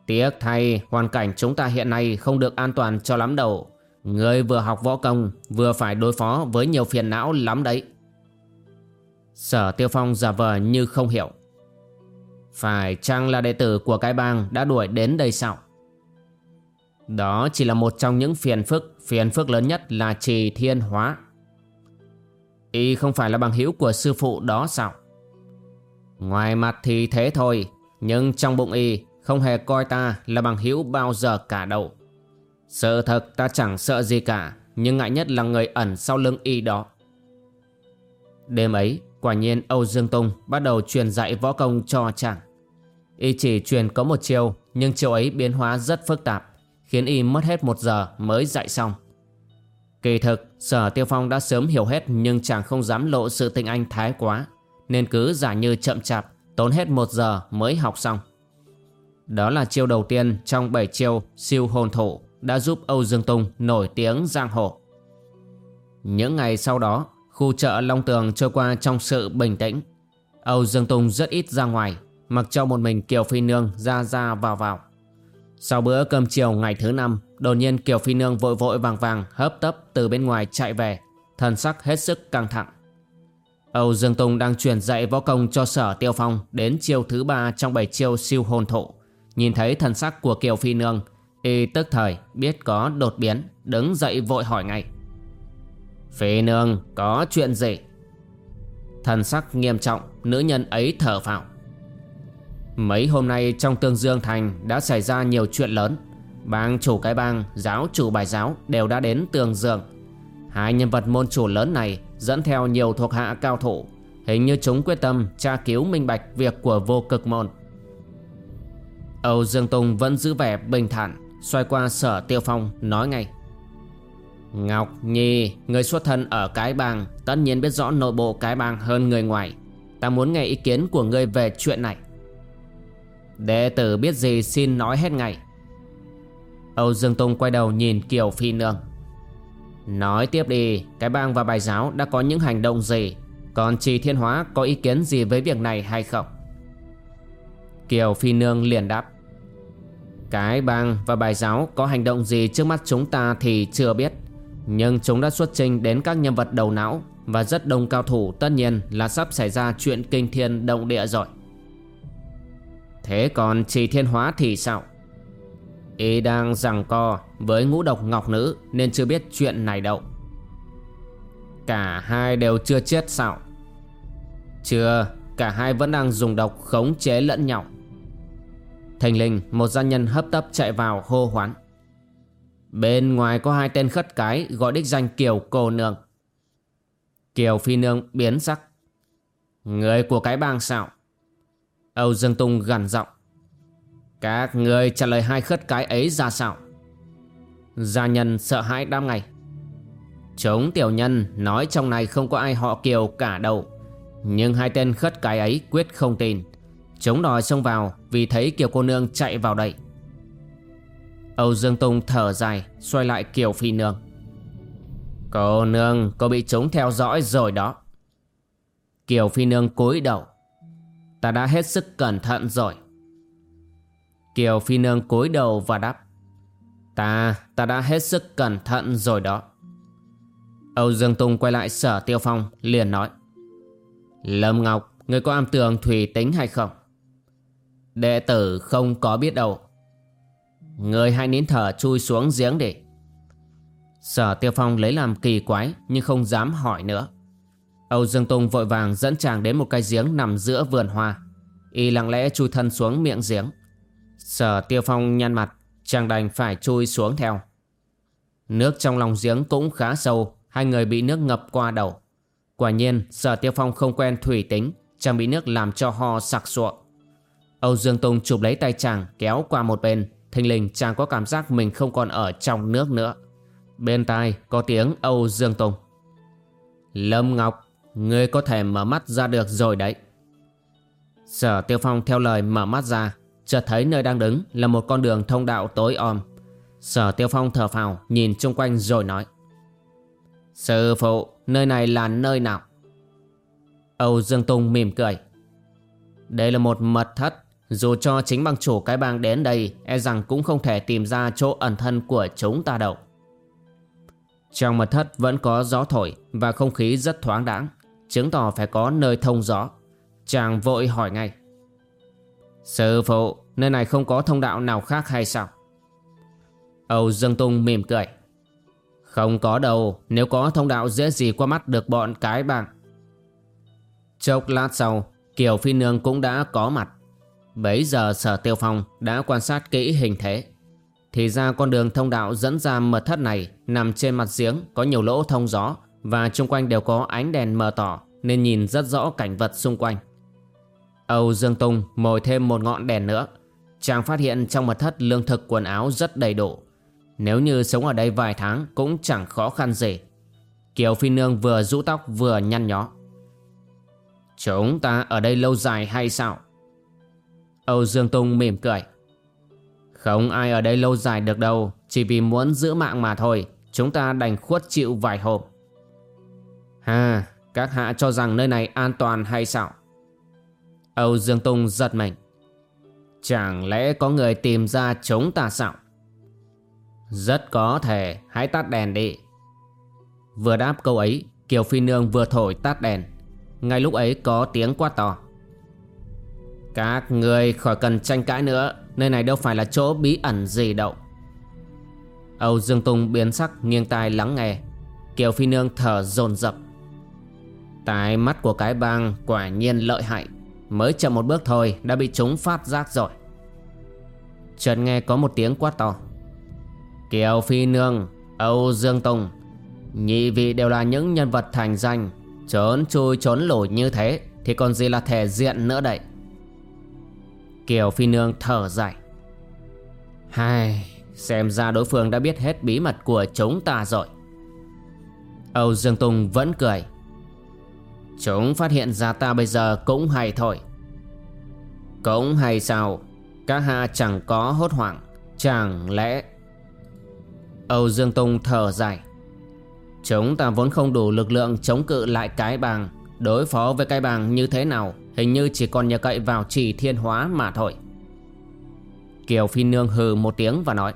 Tiếc thay, hoàn cảnh chúng ta hiện nay không được an toàn cho lắm đâu. Người vừa học võ công vừa phải đối phó với nhiều phiền não lắm đấy. Sở Tiêu Phong giả vờ như không hiểu Phải chăng là đệ tử của cái bang đã đuổi đến đây sao? Đó chỉ là một trong những phiền phức Phiền phức lớn nhất là trì thiên hóa Y không phải là bằng hữu của sư phụ đó sao? Ngoài mặt thì thế thôi, Nhưng trong bụng Y không hề coi ta là bằng hữu bao giờ cả đâu Sự thật ta chẳng sợ gì cả, Nhưng ngại nhất là người ẩn sau lưng y đó Đêm ấy quả nhiên Âu Dương Tung bắt đầu truyền dạy võ công cho chàng Y chỉ truyền có một chiêu nhưng chiêu ấy biến hóa rất phức tạp khiến y mất hết một giờ mới dạy xong. Kỳ thực, sở tiêu phong đã sớm hiểu hết nhưng chàng không dám lộ sự tinh anh thái quá, nên cứ giả như chậm chạp, tốn hết một giờ mới học xong. Đó là chiêu đầu tiên trong bảy chiêu siêu hồn thủ đã giúp Âu Dương Tùng nổi tiếng giang hồ. Những ngày sau đó, khu chợ Long Tường trôi qua trong sự bình tĩnh. Âu Dương Tùng rất ít ra ngoài, mặc cho một mình Kiều Phi Nương ra ra vào vào. Sau bữa cơm chiều ngày thứ năm, đột nhiên Kiều Phi Nương vội vội vàng vàng hấp tấp từ bên ngoài chạy về, thần sắc hết sức căng thẳng. Âu Dương Tùng đang truyền dạy võ công cho sở tiêu phong đến chiêu thứ ba trong bảy chiêu siêu hồn thụ. Nhìn thấy thần sắc của Kiều Phi Nương, y tức thời biết có đột biến, đứng dậy vội hỏi ngay. Phi Nương có chuyện gì? Thần sắc nghiêm trọng, nữ nhân ấy thở phào. Mấy hôm nay trong Tương Dương Thành đã xảy ra nhiều chuyện lớn. Bang chủ cái bang, giáo chủ bài giáo đều đã đến Tương Dương. Hai nhân vật môn chủ lớn này dẫn theo nhiều thuộc hạ cao thủ. Hình như chúng quyết tâm tra cứu minh bạch việc của vô cực môn. Âu Dương Tùng vẫn giữ vẻ bình thản Xoay qua sở tiêu phong nói ngay. Ngọc Nhi, người xuất thân ở cái bang Tất nhiên biết rõ nội bộ cái bang hơn người ngoài. Ta muốn nghe ý kiến của ngươi về chuyện này. Đệ tử biết gì xin nói hết ngay. Âu Dương Tùng quay đầu nhìn Kiều Phi Nương. Nói tiếp đi Cái bang và bài giáo đã có những hành động gì? Còn Trì Thiên Hóa có ý kiến gì với việc này hay không? Kiều Phi Nương liền đáp. Cái bang và bài giáo có hành động gì trước mắt chúng ta thì chưa biết. Nhưng chúng đã xuất trình đến các nhân vật đầu não Và rất đông cao thủ tất nhiên là sắp xảy ra chuyện kinh thiên động địa rồi Thế còn trì thiên hóa thì sao? Y đang rằng co với ngũ độc ngọc nữ nên chưa biết chuyện này đâu. Cả hai đều chưa chết sao? Chưa, cả hai vẫn đang dùng độc khống chế lẫn nhau. Thành linh một gia nhân hấp tấp chạy vào hô hoán. Bên ngoài có hai tên khất cái, gọi đích danh Kiều cô nương. Kiều phi nương biến sắc. Người của cái bang sao? Âu Dương Tung gằn giọng Các người trả lời hai khất cái ấy ra sao Gia nhân sợ hãi đam ngày Chúng tiểu nhân nói trong này không có ai họ kiều cả đâu Nhưng hai tên khất cái ấy quyết không tin Chúng đòi xông vào vì thấy kiều cô nương chạy vào đây Âu Dương Tung thở dài xoay lại kiều phi nương. Cô nương cô bị chúng theo dõi rồi đó. Kiều phi nương cúi đầu. Ta đã hết sức cẩn thận rồi. Kiều Phi Nương cúi đầu và đáp. Ta, ta đã hết sức cẩn thận rồi đó. Âu Dương Tùng quay lại sở tiêu phong liền nói. Lâm Ngọc, người có am tường thủy tính hay không? Đệ tử không có biết đâu. Người hãy nín thở chui xuống giếng đi Sở tiêu phong lấy làm kỳ quái nhưng không dám hỏi nữa Âu Dương Tùng vội vàng dẫn chàng đến một cái giếng nằm giữa vườn hoa. Y lặng lẽ chui thân xuống miệng giếng. Sở Tiêu Phong nhăn mặt, chàng đành phải chui xuống theo. Nước trong lòng giếng cũng khá sâu, hai người bị nước ngập qua đầu. Quả nhiên, Sở Tiêu Phong không quen thủy tính, chàng bị nước làm cho ho sặc sụa. Âu Dương Tùng chụp lấy tay chàng kéo qua một bên, thình lình chàng có cảm giác mình không còn ở trong nước nữa. Bên tai có tiếng Âu Dương Tùng. Lâm Ngọc Ngươi có thể mở mắt ra được rồi đấy Sở Tiêu Phong theo lời mở mắt ra Chợt thấy nơi đang đứng là một con đường thông đạo tối om Sở Tiêu Phong thở phào nhìn chung quanh rồi nói Sư phụ, nơi này là nơi nào? Âu Dương Tùng mỉm cười Đây là một mật thất dù cho chính bang chủ cái bang đến đây E rằng cũng không thể tìm ra chỗ ẩn thân của chúng ta đâu. Trong mật thất vẫn có gió thổi Và không khí rất thoáng đãng, Chứng tỏ phải có nơi thông gió. Chàng vội hỏi ngay. Sư phụ, Nơi này không có thông đạo nào khác hay sao? Âu Dương Tung mỉm cười. Không có đâu, Nếu có thông đạo dễ gì qua mắt được bọn cái bang. Chốc lát sau, Kiều Phi Nương cũng đã có mặt. Bấy giờ sở tiêu phong đã quan sát kỹ hình thế Thì ra con đường thông đạo dẫn ra mật thất này Nằm trên mặt giếng, có nhiều lỗ thông gió và chung quanh đều có ánh đèn mờ tỏ, nên nhìn rất rõ cảnh vật xung quanh. Âu Dương Tùng mồi thêm một ngọn đèn nữa. Chàng phát hiện trong mật thất lương thực quần áo rất đầy đủ. Nếu như sống ở đây vài tháng cũng chẳng khó khăn gì. Kiều Phi Nương vừa rũ tóc vừa nhăn nhó. Chúng ta ở đây lâu dài hay sao? Âu Dương Tung mỉm cười. Không ai ở đây lâu dài được đâu, chỉ vì muốn giữ mạng mà thôi, chúng ta đành khuất chịu vài hôm. Ha, các hạ cho rằng nơi này an toàn hay sao? Âu Dương Tung giật mình. Chẳng lẽ có người tìm ra chúng ta sao? Rất có thể, hãy tắt đèn đi. Vừa đáp câu ấy, Kiều Phi Nương vừa thổi tắt đèn. Ngay lúc ấy có tiếng quát to. Các người khỏi cần tranh cãi nữa, nơi này đâu phải là chỗ bí ẩn gì đâu. Âu Dương Tùng biến sắc nghiêng tai lắng nghe. Kiều Phi Nương thở dồn dập. Tái mắt của cái bang quả nhiên lợi hại. Mới chậm một bước thôi đã bị chúng phát giác rồi. Chợt nghe có một tiếng quát to. Kiều Phi Nương, Âu Dương Tùng Nhị vị đều là những nhân vật thành danh Trốn chui trốn lủi như thế Thì còn gì là thể diện nữa đây Kiều Phi Nương thở dài. Hai Xem ra đối phương đã biết hết bí mật của chúng ta rồi. Âu Dương Tùng vẫn cười. Chúng phát hiện ra ta bây giờ cũng hay thôi. Cũng hay sao? Các hạ chẳng có hốt hoảng, Chẳng lẽ? Âu Dương Tùng thở dài. Chúng ta vốn không đủ lực lượng chống cự lại cái bàng, Đối phó với cái bàng như thế nào? Hình như chỉ còn nhờ cậy vào chỉ thiên hóa mà thôi. Kiều Phi Nương hừ một tiếng và nói,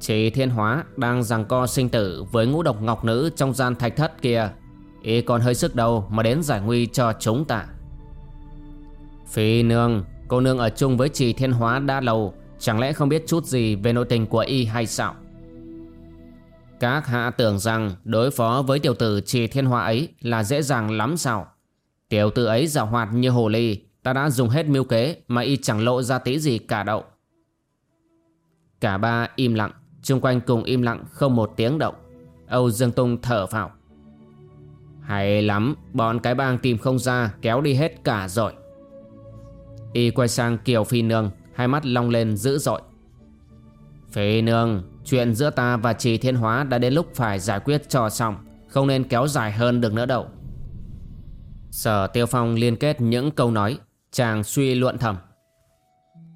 Chỉ thiên hóa đang giằng co sinh tử với ngũ độc ngọc nữ trong gian thạch thất kia, y còn hơi sức đâu mà đến giải nguy cho chúng ta. Phi Nương, Cô nương ở chung với chỉ thiên hóa đã lâu, Chẳng lẽ không biết chút gì về nội tình của y hay sao? Các hạ tưởng rằng đối phó với tiểu tử trì thiên hóa ấy là dễ dàng lắm sao? Tiểu tử ấy giàu hoạt như hồ ly, ta đã dùng hết mưu kế mà y chẳng lộ ra tí gì cả đậu. Cả ba im lặng, trung quanh cùng im lặng không một tiếng động. Âu Dương Tung thở phào. Hay lắm, bọn cái bang tìm không ra kéo đi hết cả rồi. Y quay sang Kiều Phi Nương, hai mắt long lên dữ dội. Phi Nương, Chuyện giữa ta và trì thiên hóa đã đến lúc phải giải quyết cho xong Không nên kéo dài hơn được nữa đâu Sở Tiêu Phong liên kết những câu nói, Chàng suy luận thầm.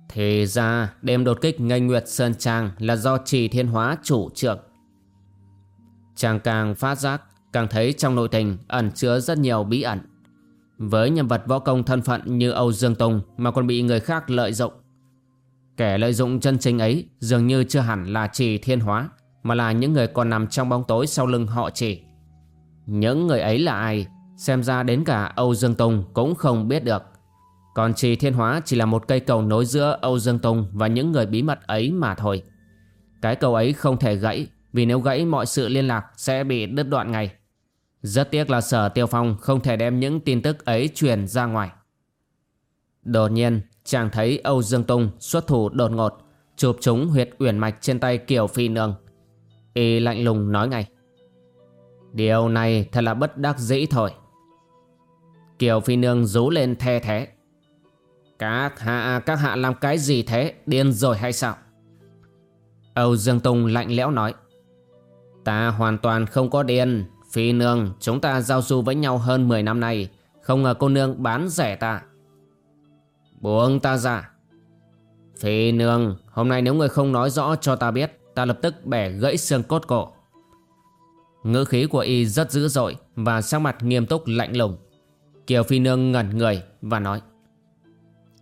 Thì ra, đêm đột kích ngây nguyệt Sơn Trang Là do trì thiên hóa chủ trương Chàng càng phát giác, Càng thấy trong nội tình ẩn chứa rất nhiều bí ẩn. Với nhân vật võ công thân phận như Âu Dương Tùng Mà còn bị người khác lợi dụng. Kẻ lợi dụng chân chính ấy dường như chưa hẳn là chỉ thiên hóa, Mà là những người còn nằm trong bóng tối sau lưng họ chỉ Những người ấy là ai? Xem ra đến cả Âu Dương Tùng cũng không biết được Còn trì thiên hóa chỉ là một cây cầu nối giữa Âu Dương Tùng và những người bí mật ấy mà thôi Cái cầu ấy không thể gãy Vì nếu gãy mọi sự liên lạc sẽ bị đứt đoạn ngay Rất tiếc là sở tiêu phong không thể đem những tin tức ấy truyền ra ngoài Đột nhiên chàng thấy Âu Dương Tùng xuất thủ đột ngột, chụp trúng huyệt uyển mạch trên tay Kiều Phi Nương. Y lạnh lùng nói ngay. Điều này thật là bất đắc dĩ thôi. Kiều Phi Nương rú lên the thế. Các hạ, à, các hạ làm cái gì thế, điên rồi hay sao? Âu Dương Tùng lạnh lẽo nói. Ta hoàn toàn không có điên, Phi Nương, chúng ta giao du với nhau hơn 10 năm nay, không ngờ cô nương bán rẻ ta. Buông ta ra Phi nương Hôm nay nếu người không nói rõ cho ta biết Ta lập tức bẻ gãy xương cốt cổ Ngữ khí của y rất dữ dội Và sắc mặt nghiêm túc lạnh lùng Kiều Phi nương ngẩn người Và nói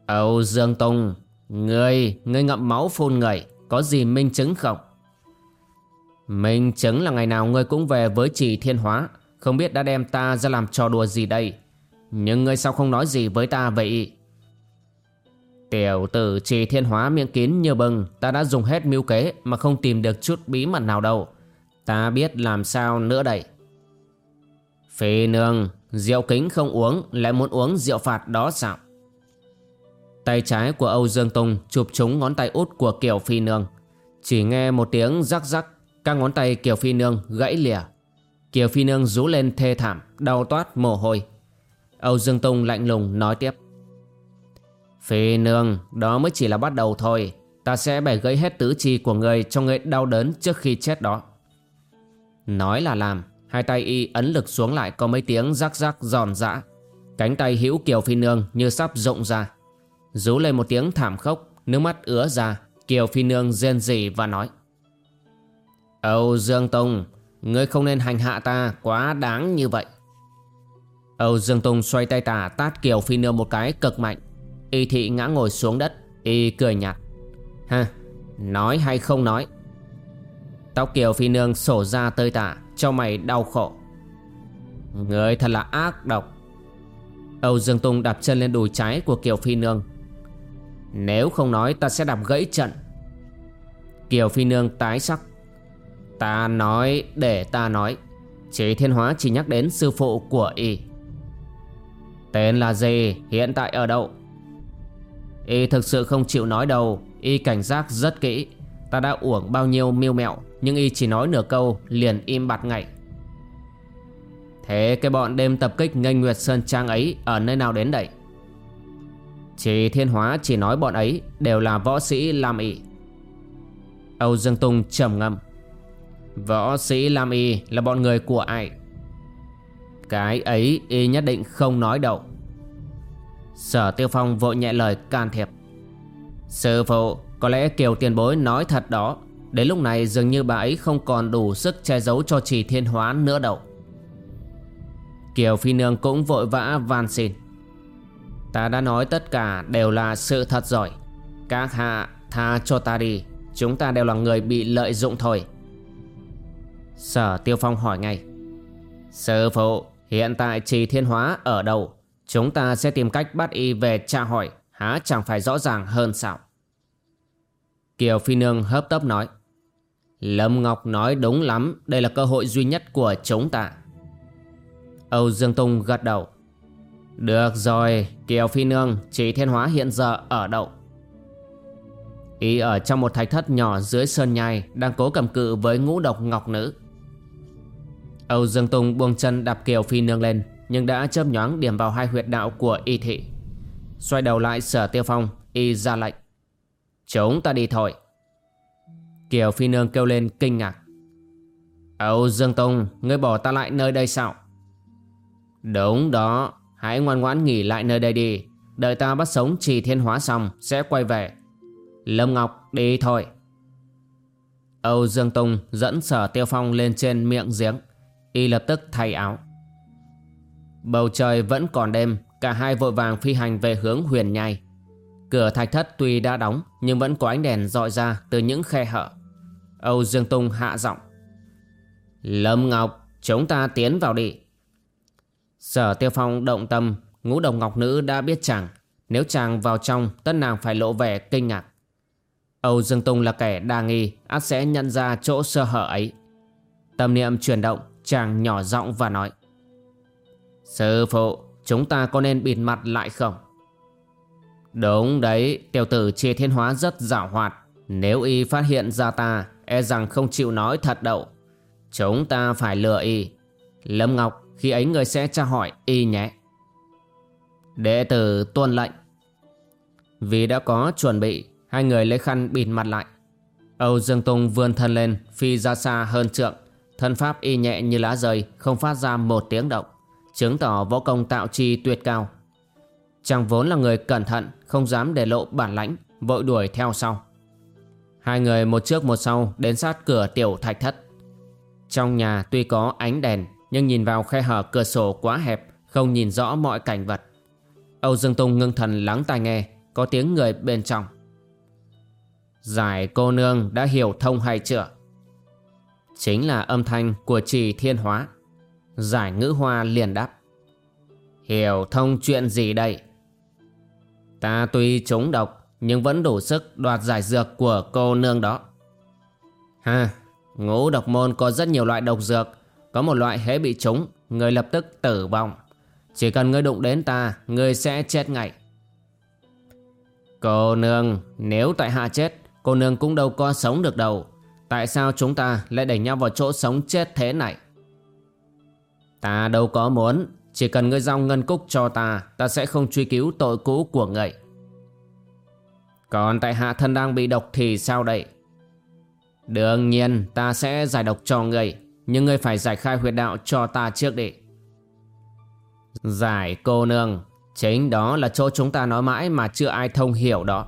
Âu Dương Tùng Ngươi, ngươi ngậm máu phun người Có gì minh chứng không? Minh chứng là ngày nào ngươi cũng về với trì thiên hóa Không biết đã đem ta ra làm trò đùa gì đây. Nhưng ngươi sao không nói gì với ta vậy? Tiểu tử trì thiên hóa miệng kín như bừng Ta đã dùng hết mưu kế Mà không tìm được chút bí mật nào đâu. Ta biết làm sao nữa đây. Phi nương Rượu kính không uống, Lại muốn uống rượu phạt đó sao? Tay trái của Âu Dương Tùng Chụp trúng ngón tay út của Kiều Phi nương. Chỉ nghe một tiếng rắc rắc, Các ngón tay Kiều Phi nương gãy lìa. Kiều Phi nương rú lên thê thảm, Đau toát mồ hôi. Âu Dương Tùng lạnh lùng nói tiếp. Phi nương, Đó mới chỉ là bắt đầu thôi. Ta sẽ bẻ gãy hết tứ chi của người Cho người đau đớn trước khi chết đó. Nói là làm. Hai tay y ấn lực xuống lại, có mấy tiếng rắc rắc giòn giã. Cánh tay hữu Kiều Phi Nương như sắp rụng ra. Rú lên một tiếng thảm khốc, Nước mắt ứa ra, Kiều Phi Nương rên rỉ và nói, Âu Dương Tùng, Ngươi không nên hành hạ ta quá đáng như vậy. Âu Dương Tùng xoay tay tả tát Kiều Phi Nương một cái cực mạnh. Y thị ngã ngồi xuống đất, Y cười nhạt, Ha, Nói hay không nói. Tóc Kiều Phi Nương sổ ra tơi tả cho mày đau khổ. Người thật là ác độc. Âu Dương Tùng đạp chân lên đùi trái của Kiều Phi Nương. Nếu không nói ta sẽ đạp gãy trận. Kiều Phi Nương tái sắc. Ta nói để ta nói. Chỉ thiên hóa chỉ nhắc đến sư phụ của y. Tên là gì? Hiện tại ở đâu? Y thực sự không chịu nói đâu. Y cảnh giác rất kỹ. Ta đã uổng bao nhiêu miêu mẹo. Nhưng Y chỉ nói nửa câu, liền im bặt ngay. Thế cái bọn đêm tập kích nghênh Nguyệt Sơn Trang ấy Ở nơi nào đến đây? Chỉ thiên hóa chỉ nói bọn ấy Đều là võ sĩ Lam Y. Âu Dương Tung trầm ngâm. Võ sĩ Lam Y là bọn người của ai? Cái ấy y nhất định không nói đâu. Sở Tiêu Phong vội nhẹ lời can thiệp. Sư phụ, Có lẽ Kiều tiền bối nói thật đó. Đến lúc này dường như bà ấy không còn đủ sức che giấu cho trì thiên hóa nữa đâu. Kiều Phi Nương cũng vội vã van xin. Ta đã nói tất cả đều là sự thật rồi. Các hạ tha cho ta đi. Chúng ta đều là người bị lợi dụng thôi. Sở Tiêu Phong hỏi ngay. Sư phụ, Hiện tại trì thiên hóa ở đâu? Chúng ta sẽ tìm cách bắt y về tra hỏi. Há chẳng phải rõ ràng hơn sao? Kiều Phi Nương hấp tấp nói. Lâm Ngọc nói đúng lắm, Đây là cơ hội duy nhất của chúng ta. Âu Dương Tung gật đầu. Được rồi, Kiều Phi Nương, Chỉ thiên hóa hiện giờ ở đâu Y ở trong một thạch thất nhỏ dưới sơn nhai, Đang cố cầm cự với ngũ độc ngọc nữ. Âu Dương Tùng buông chân đạp Kiều Phi Nương lên, Nhưng đã chớp nhoáng điểm vào hai huyệt đạo của y thị. Xoay đầu lại sở tiêu phong, Y ra lệnh. Chúng ta đi thôi. Kiều Phi Nương kêu lên kinh ngạc. Âu Dương Tông, Ngươi bỏ ta lại nơi đây sao? Đúng đó Hãy ngoan ngoãn nghỉ lại nơi đây đi. Đợi ta bắt sống trì thiên hóa xong Sẽ quay về. Lâm Ngọc đi thôi. Âu Dương Tùng dẫn sở tiêu phong lên trên miệng giếng Y lập tức thay áo. Bầu trời vẫn còn đêm Cả hai vội vàng phi hành về hướng huyền nhai. Cửa thạch thất tuy đã đóng, Nhưng vẫn có ánh đèn dọi ra từ những khe hở. Âu Dương Tung hạ giọng. Lâm Ngọc, Chúng ta tiến vào đi. Sở Tiêu Phong động tâm, Ngũ đồng ngọc nữ đã biết chàng. Nếu chàng vào trong, tất nàng phải lộ vẻ kinh ngạc. Âu Dương Tung là kẻ đa nghi át sẽ nhận ra chỗ sơ hở ấy. Tâm niệm chuyển động, Chàng nhỏ giọng và nói. Sư phụ, Chúng ta có nên bịt mặt lại không? Đúng đấy, Tiểu tử chia thiên hóa rất giảo hoạt. Nếu y phát hiện ra ta E rằng không chịu nói thật đậu Chúng ta phải lừa y. Lâm Ngọc, khi ấy người sẽ tra hỏi y nhé. Đệ tử tuân lệnh. Vì đã có chuẩn bị, Hai người lấy khăn bịt mặt lại. Âu Dương Tùng vươn thân lên, Phi ra xa hơn trượng. Thân pháp y nhẹ như lá rơi Không phát ra một tiếng động. Chứng tỏ võ công tạo chi tuyệt cao. Chàng vốn là người cẩn thận không dám để lộ bản lãnh, Vội đuổi theo sau. Hai người một trước một sau Đến sát cửa tiểu thạch thất. Trong nhà tuy có ánh đèn, Nhưng nhìn vào khe hở cửa sổ quá hẹp, Không nhìn rõ mọi cảnh vật. Âu Dương Tùng ngưng thần lắng tai nghe, Có tiếng người bên trong. Giải cô nương đã hiểu thông hay chưa? Chính là âm thanh của trì thiên hóa. Giải ngữ hoa liền đáp. Hiểu thông chuyện gì đây? Ta tuy trúng độc, Nhưng vẫn đủ sức đoạt giải dược của cô nương đó. Ha, Ngũ độc môn có rất nhiều loại độc dược. Có một loại hễ bị trúng, Người lập tức tử vong. Chỉ cần ngươi đụng đến ta, Ngươi sẽ chết ngay. Cô nương, Nếu tại hạ chết, Cô nương cũng đâu có sống được đâu. Tại sao chúng ta lại đẩy nhau vào chỗ sống chết thế này? Ta đâu có muốn. Chỉ cần ngươi giao ngân cúc cho ta Ta sẽ không truy cứu tội cũ của ngươi Còn tại hạ thân đang bị độc thì sao đây? Đương nhiên, ta sẽ giải độc cho ngươi Nhưng ngươi phải giải khai huyệt đạo cho ta trước đi. Giải, cô nương. Chính đó là chỗ chúng ta nói mãi mà chưa ai thông hiểu đó.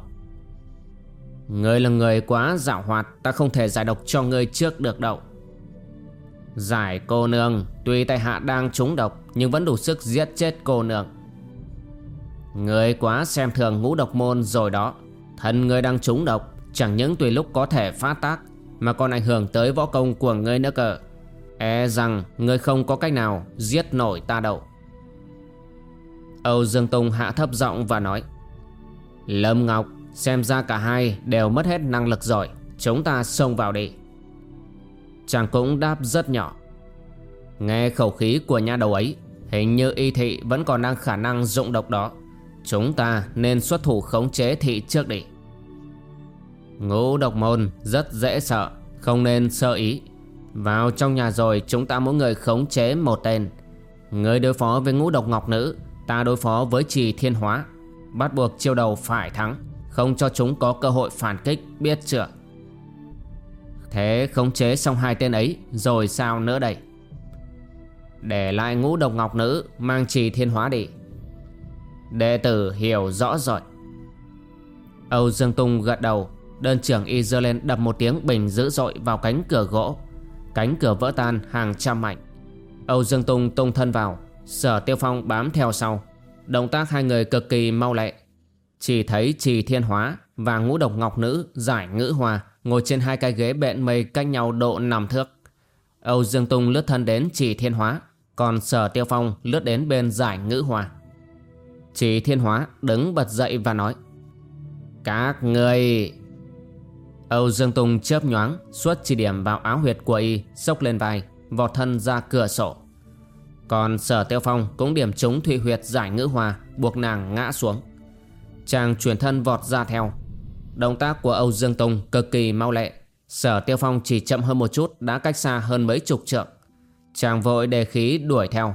Ngươi là người quá dạo hoạt, Ta không thể giải độc cho ngươi trước được đâu. Giải cô nương, Tuy tại hạ đang trúng độc, Nhưng vẫn đủ sức giết chết cô nương. Người quá xem thường ngũ độc môn rồi đó. Thân người đang trúng độc, Chẳng những tùy lúc có thể phát tác, Mà còn ảnh hưởng tới võ công của ngươi nữa cơ. E rằng, ngươi không có cách nào Giết nổi ta đâu. Âu Dương Tùng hạ thấp giọng và nói, Lâm Ngọc, Xem ra cả hai đều mất hết năng lực rồi. Chúng ta xông vào đi. Chàng cũng đáp rất nhỏ. Nghe khẩu khí của nhà đầu ấy, Hình như y thị vẫn còn đang khả năng dụng độc đó. Chúng ta nên xuất thủ khống chế thị trước đi. Ngũ độc môn rất dễ sợ, Không nên sơ ý. Vào trong nhà rồi, chúng ta mỗi người khống chế một tên. Người đối phó với ngũ độc ngọc nữ, Ta đối phó với trì thiên hóa. Bắt buộc chiêu đầu phải thắng, Không cho chúng có cơ hội phản kích, biết chưa? Thế khống chế xong hai tên ấy, Rồi sao nữa đây? Để lại ngũ độc ngọc nữ, Mang trì thiên hóa đi. Đệ tử hiểu rõ rồi. Âu Dương Tung gật đầu, Đơn trưởng y dơ lên đập một tiếng bình dữ dội vào cánh cửa gỗ. Cánh cửa vỡ tan hàng trăm mảnh. Âu Dương Tung tung thân vào, Sở Tiêu Phong bám theo sau. Động tác hai người cực kỳ mau lẹ. Chỉ thấy Trì Thiên Hóa Và ngũ độc ngọc nữ giải ngữ hòa Ngồi trên hai cái ghế bện mây cách nhau độ nằm thước. Âu Dương Tung lướt thân đến Chỉ Thiên Hóa, Còn Sở Tiêu Phong lướt đến bên giải ngữ hòa. Chỉ Thiên Hóa đứng bật dậy và nói, Các người. Âu Dương Tùng chớp nhoáng xuất chỉ điểm vào áo huyệt của y, Xốc lên vai, Vọt thân ra cửa sổ. Còn sở tiêu phong cũng điểm trúng thủy huyệt giải ngữ hòa, Buộc nàng ngã xuống. Chàng chuyển thân vọt ra theo Động tác của Âu Dương Tùng cực kỳ mau lẹ. Sở tiêu phong chỉ chậm hơn một chút, Đã cách xa hơn mấy chục trượng. Chàng vội đề khí đuổi theo.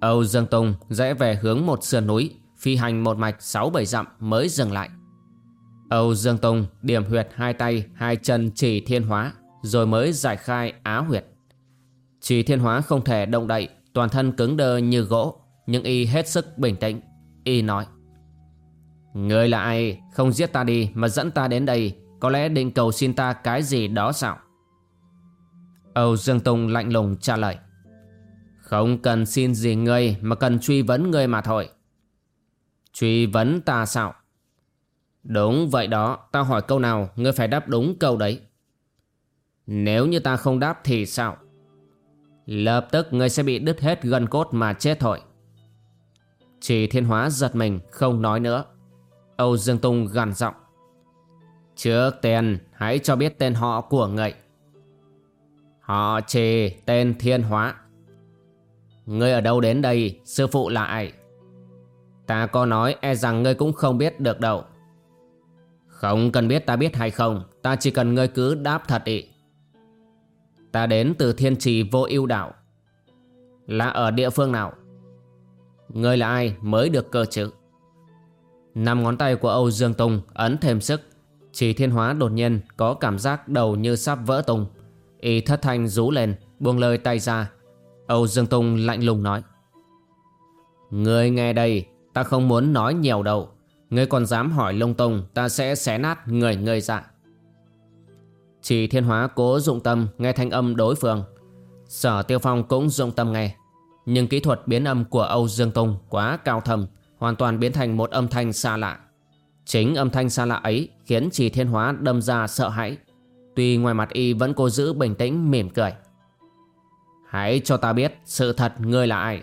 Âu Dương Tùng rẽ về hướng một sườn núi, Phi hành một mạch 6-7 dặm mới dừng lại. Âu Dương Tùng điểm huyệt hai tay, Hai chân chỉ thiên hóa, Rồi mới giải khai á huyệt. Chỉ thiên hóa không thể động đậy, Toàn thân cứng đơ như gỗ, Nhưng y hết sức bình tĩnh, Y nói. Người là ai? Không giết ta đi, mà dẫn ta đến đây. Có lẽ định cầu xin ta cái gì đó sao? Âu Dương Tùng lạnh lùng trả lời. Không cần xin gì ngươi, Mà cần truy vấn ngươi mà thôi. Truy vấn ta sao? Đúng vậy đó, Ta hỏi câu nào, Ngươi phải đáp đúng câu đấy. Nếu như ta không đáp thì sao? Lập tức ngươi sẽ bị đứt hết gân cốt mà chết thôi. Chỉ thiên hóa giật mình, không nói nữa. Âu Dương Tung gằn giọng. Trước tiên, hãy cho biết tên họ của ngậy. Họ trì tên thiên hóa. Ngươi ở đâu đến đây, Sư phụ là ai? Ta có nói e rằng ngươi cũng không biết được đâu. Không cần biết ta biết hay không, Ta chỉ cần ngươi cứ đáp thật ý. Ta đến từ thiên trì vô ưu đạo. Là ở địa phương nào? Ngươi là ai mới được cơ chứ? Năm ngón tay của Âu Dương Tùng ấn thêm sức. Chỉ thiên hóa đột nhiên có cảm giác đầu như sắp vỡ tung. Y thất thanh rú lên, buông lời tay ra. Âu Dương Tùng lạnh lùng nói người nghe đây, Ta không muốn nói nhiều đâu. Ngươi còn dám hỏi lung tung, Ta sẽ xé nát người ngươi dạ chỉ thiên hóa cố dụng tâm nghe thanh âm đối phương. Sở tiêu phong cũng dụng tâm nghe, Nhưng kỹ thuật biến âm của Âu Dương Tùng quá cao thầm Hoàn toàn biến thành một âm thanh xa lạ. Chính âm thanh xa lạ ấy khiến chỉ thiên hóa đâm ra sợ hãi. Tuy ngoài mặt y vẫn cố giữ bình tĩnh, mỉm cười. Hãy cho ta biết sự thật ngươi là ai.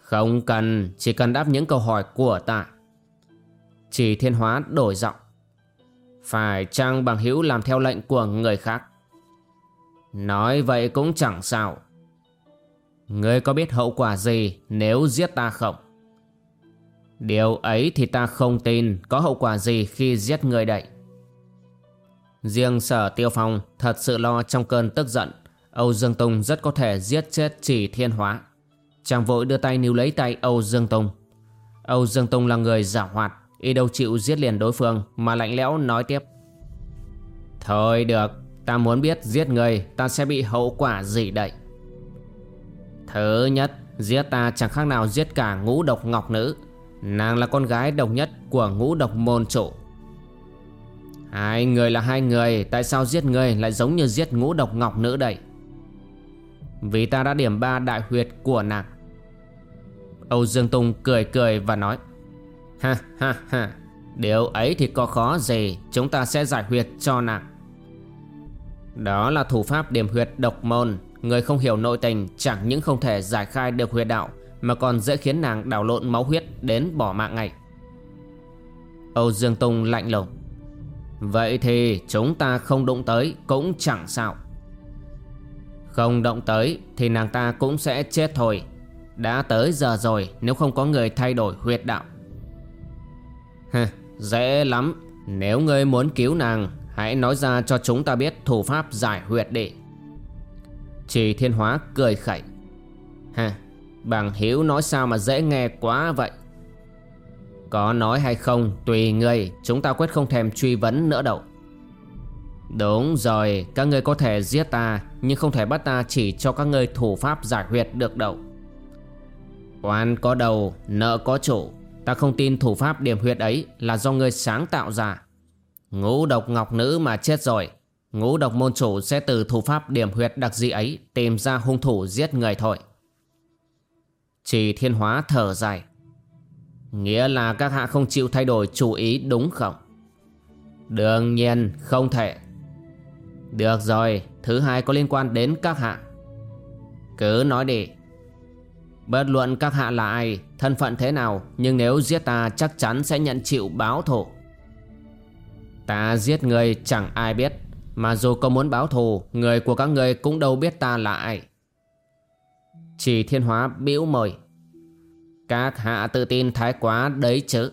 Không cần, Chỉ cần đáp những câu hỏi của ta. Chỉ thiên hóa đổi giọng. Phải chăng bằng hữu làm theo lệnh của người khác? Nói vậy cũng chẳng sao. Ngươi có biết hậu quả gì nếu giết ta không? Điều ấy thì ta không tin, có hậu quả gì khi giết người đậy. Riêng sở tiêu phong thật sự lo trong cơn tức giận. Âu Dương Tùng rất có thể giết chết chỉ thiên hóa. Chàng vội đưa tay níu lấy tay Âu Dương Tùng. Âu Dương Tùng là người giả hoạt, Y đâu chịu giết liền đối phương, Mà lạnh lẽo nói tiếp. Thôi được, Ta muốn biết giết người, Ta sẽ bị hậu quả gì đậy. Thứ nhất, Giết ta chẳng khác nào giết cả ngũ độc ngọc nữ. Nàng là con gái độc nhất Của ngũ độc môn chủ Hai người là hai người, Tại sao giết người lại giống như giết ngũ độc ngọc nữ đây? Vì ta đã điểm ba đại huyệt của nàng. Âu Dương Tùng cười cười và nói, Ha ha ha, Điều ấy thì có khó gì, Chúng ta sẽ giải huyệt cho nàng. Đó là thủ pháp điểm huyệt độc môn, Người không hiểu nội tình Chẳng những không thể giải khai được huyệt đạo mà còn dễ khiến nàng đảo lộn máu huyết Đến bỏ mạng ngay. Âu Dương Tùng lạnh lùng. Vậy thì chúng ta không đụng tới Cũng chẳng sao. Không động tới Thì nàng ta cũng sẽ chết thôi. Đã tới giờ rồi Nếu không có người thay đổi huyệt đạo. Hừ, dễ lắm. Nếu ngươi muốn cứu nàng Hãy nói ra cho chúng ta biết thủ pháp giải huyệt đi. Chỉ thiên hóa cười khẩy. Ha, bằng hiếu nói sao mà dễ nghe quá vậy Có nói hay không, tùy ngươi, Chúng ta quyết không thèm truy vấn nữa đâu Đúng rồi, Các ngươi có thể giết ta, Nhưng không thể bắt ta chỉ cho các ngươi thủ pháp giải huyệt được đâu Oan có đầu, Nợ có chủ Ta không tin thủ pháp điểm huyệt ấy là do ngươi sáng tạo ra. Ngũ độc ngọc nữ mà chết rồi. Ngũ độc môn chủ sẽ từ thủ pháp điểm huyệt đặc dị ấy tìm ra hung thủ giết người thôi. Chỉ thiên hóa thở dài. Nghĩa là các hạ không chịu thay đổi chủ ý đúng không? Đương nhiên không thể. Được rồi, thứ hai có liên quan đến các hạ. Cứ nói đi. Bất luận các hạ là ai Thân phận thế nào Nhưng nếu giết ta chắc chắn sẽ nhận chịu báo thù Ta giết người chẳng ai biết Mà dù có muốn báo thù Người của các người cũng đâu biết ta là ai chỉ thiên hóa bĩu mời Các hạ tự tin thái quá đấy chứ.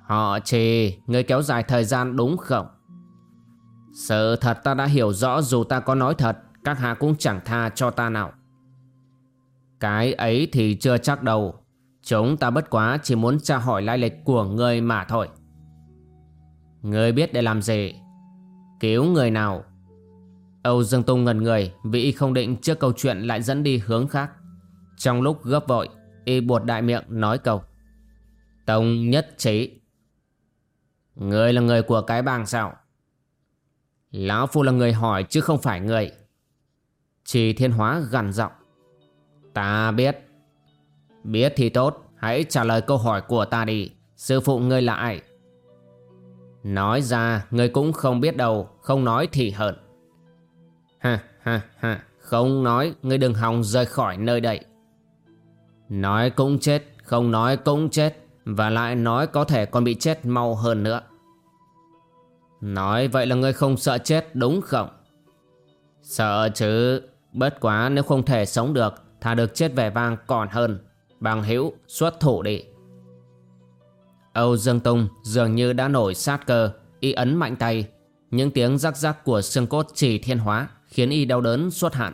Họ chỉ, Người kéo dài thời gian đúng không? Sự thật ta đã hiểu rõ Dù ta có nói thật, Các hạ cũng chẳng tha cho ta nào. Cái ấy thì chưa chắc đâu. Chúng ta bất quá chỉ muốn tra hỏi lai lịch của người mà thôi. Người biết để làm gì? Cứu người nào? Âu Dương Tung ngần người Vì y không định trước câu chuyện lại dẫn đi hướng khác. Trong lúc gấp vội, Y buột đại miệng nói câu. Tông nhất trí. Người là người của cái bang sao? Lão Phu là người hỏi chứ không phải người. Chỉ thiên hóa gằn giọng. Ta biết. Biết thì tốt, Hãy trả lời câu hỏi của ta đi. Sư phụ ngươi là ai? Nói ra, ngươi cũng không biết đâu, Không nói thì hận Ha ha ha. Không nói ngươi đừng hòng rời khỏi nơi đây. Nói cũng chết, Không nói cũng chết, Và lại nói có thể còn bị chết mau hơn nữa. Nói vậy là ngươi không sợ chết, đúng không? Sợ chứ. Bất quá nếu không thể sống được, Thà được chết vẻ vang còn hơn. Bằng hữu, xuất thủ đi. Âu Dương tông dường như đã nổi sát cơ, Y ấn mạnh tay. Những tiếng rắc rắc của xương cốt chỉ thiên hóa. Khiến y đau đớn suốt hạn.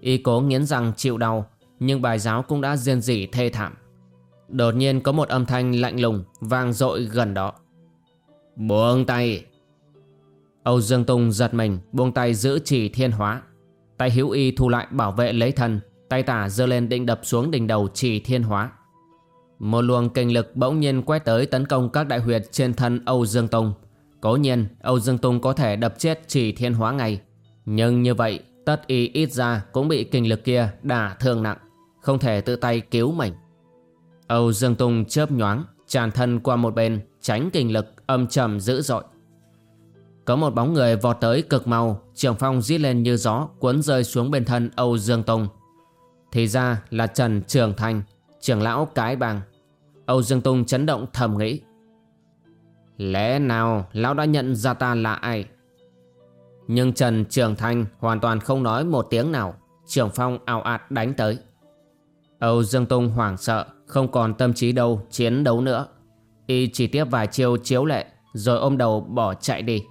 Y cố nghiến răng chịu đau, Nhưng bài giáo cũng đã riêng rỉ thê thảm. Đột nhiên có một âm thanh lạnh lùng Vang dội gần đó. Buông tay! Âu Dương Tùng giật mình, Buông tay giữ chỉ thiên hóa. Tay hữu y thu lại bảo vệ lấy thân, Tay tả giơ lên định đập xuống đỉnh đầu chỉ thiên hóa. Một luồng kinh lực bỗng nhiên quét tới tấn công các đại huyệt trên thân Âu Dương Tông Cố nhiên, Âu Dương Tông có thể đập chết chỉ thiên hóa ngay. Nhưng như vậy, tất y ít ra cũng bị kinh lực kia đả thương nặng, Không thể tự tay cứu mình. Âu Dương Tùng chớp nhoáng, Tràn thân qua một bên, Tránh kinh lực âm trầm dữ dội. Có một bóng người vọt tới cực mau, Trường phong giết lên như gió, Cuốn rơi xuống bên thân Âu Dương Tùng. Thì ra là Trần Trường Thành Trưởng lão cái bang Âu Dương Tùng chấn động thầm nghĩ. Lẽ nào lão đã nhận ra ta là ai? Nhưng Trần Trường Thanh hoàn toàn không nói một tiếng nào. Trường Phong ảo ạt đánh tới. Âu Dương Tung hoảng sợ, Không còn tâm trí đâu, chiến đấu nữa. Y chỉ tiếp vài chiêu chiếu lệ, Rồi ôm đầu bỏ chạy đi.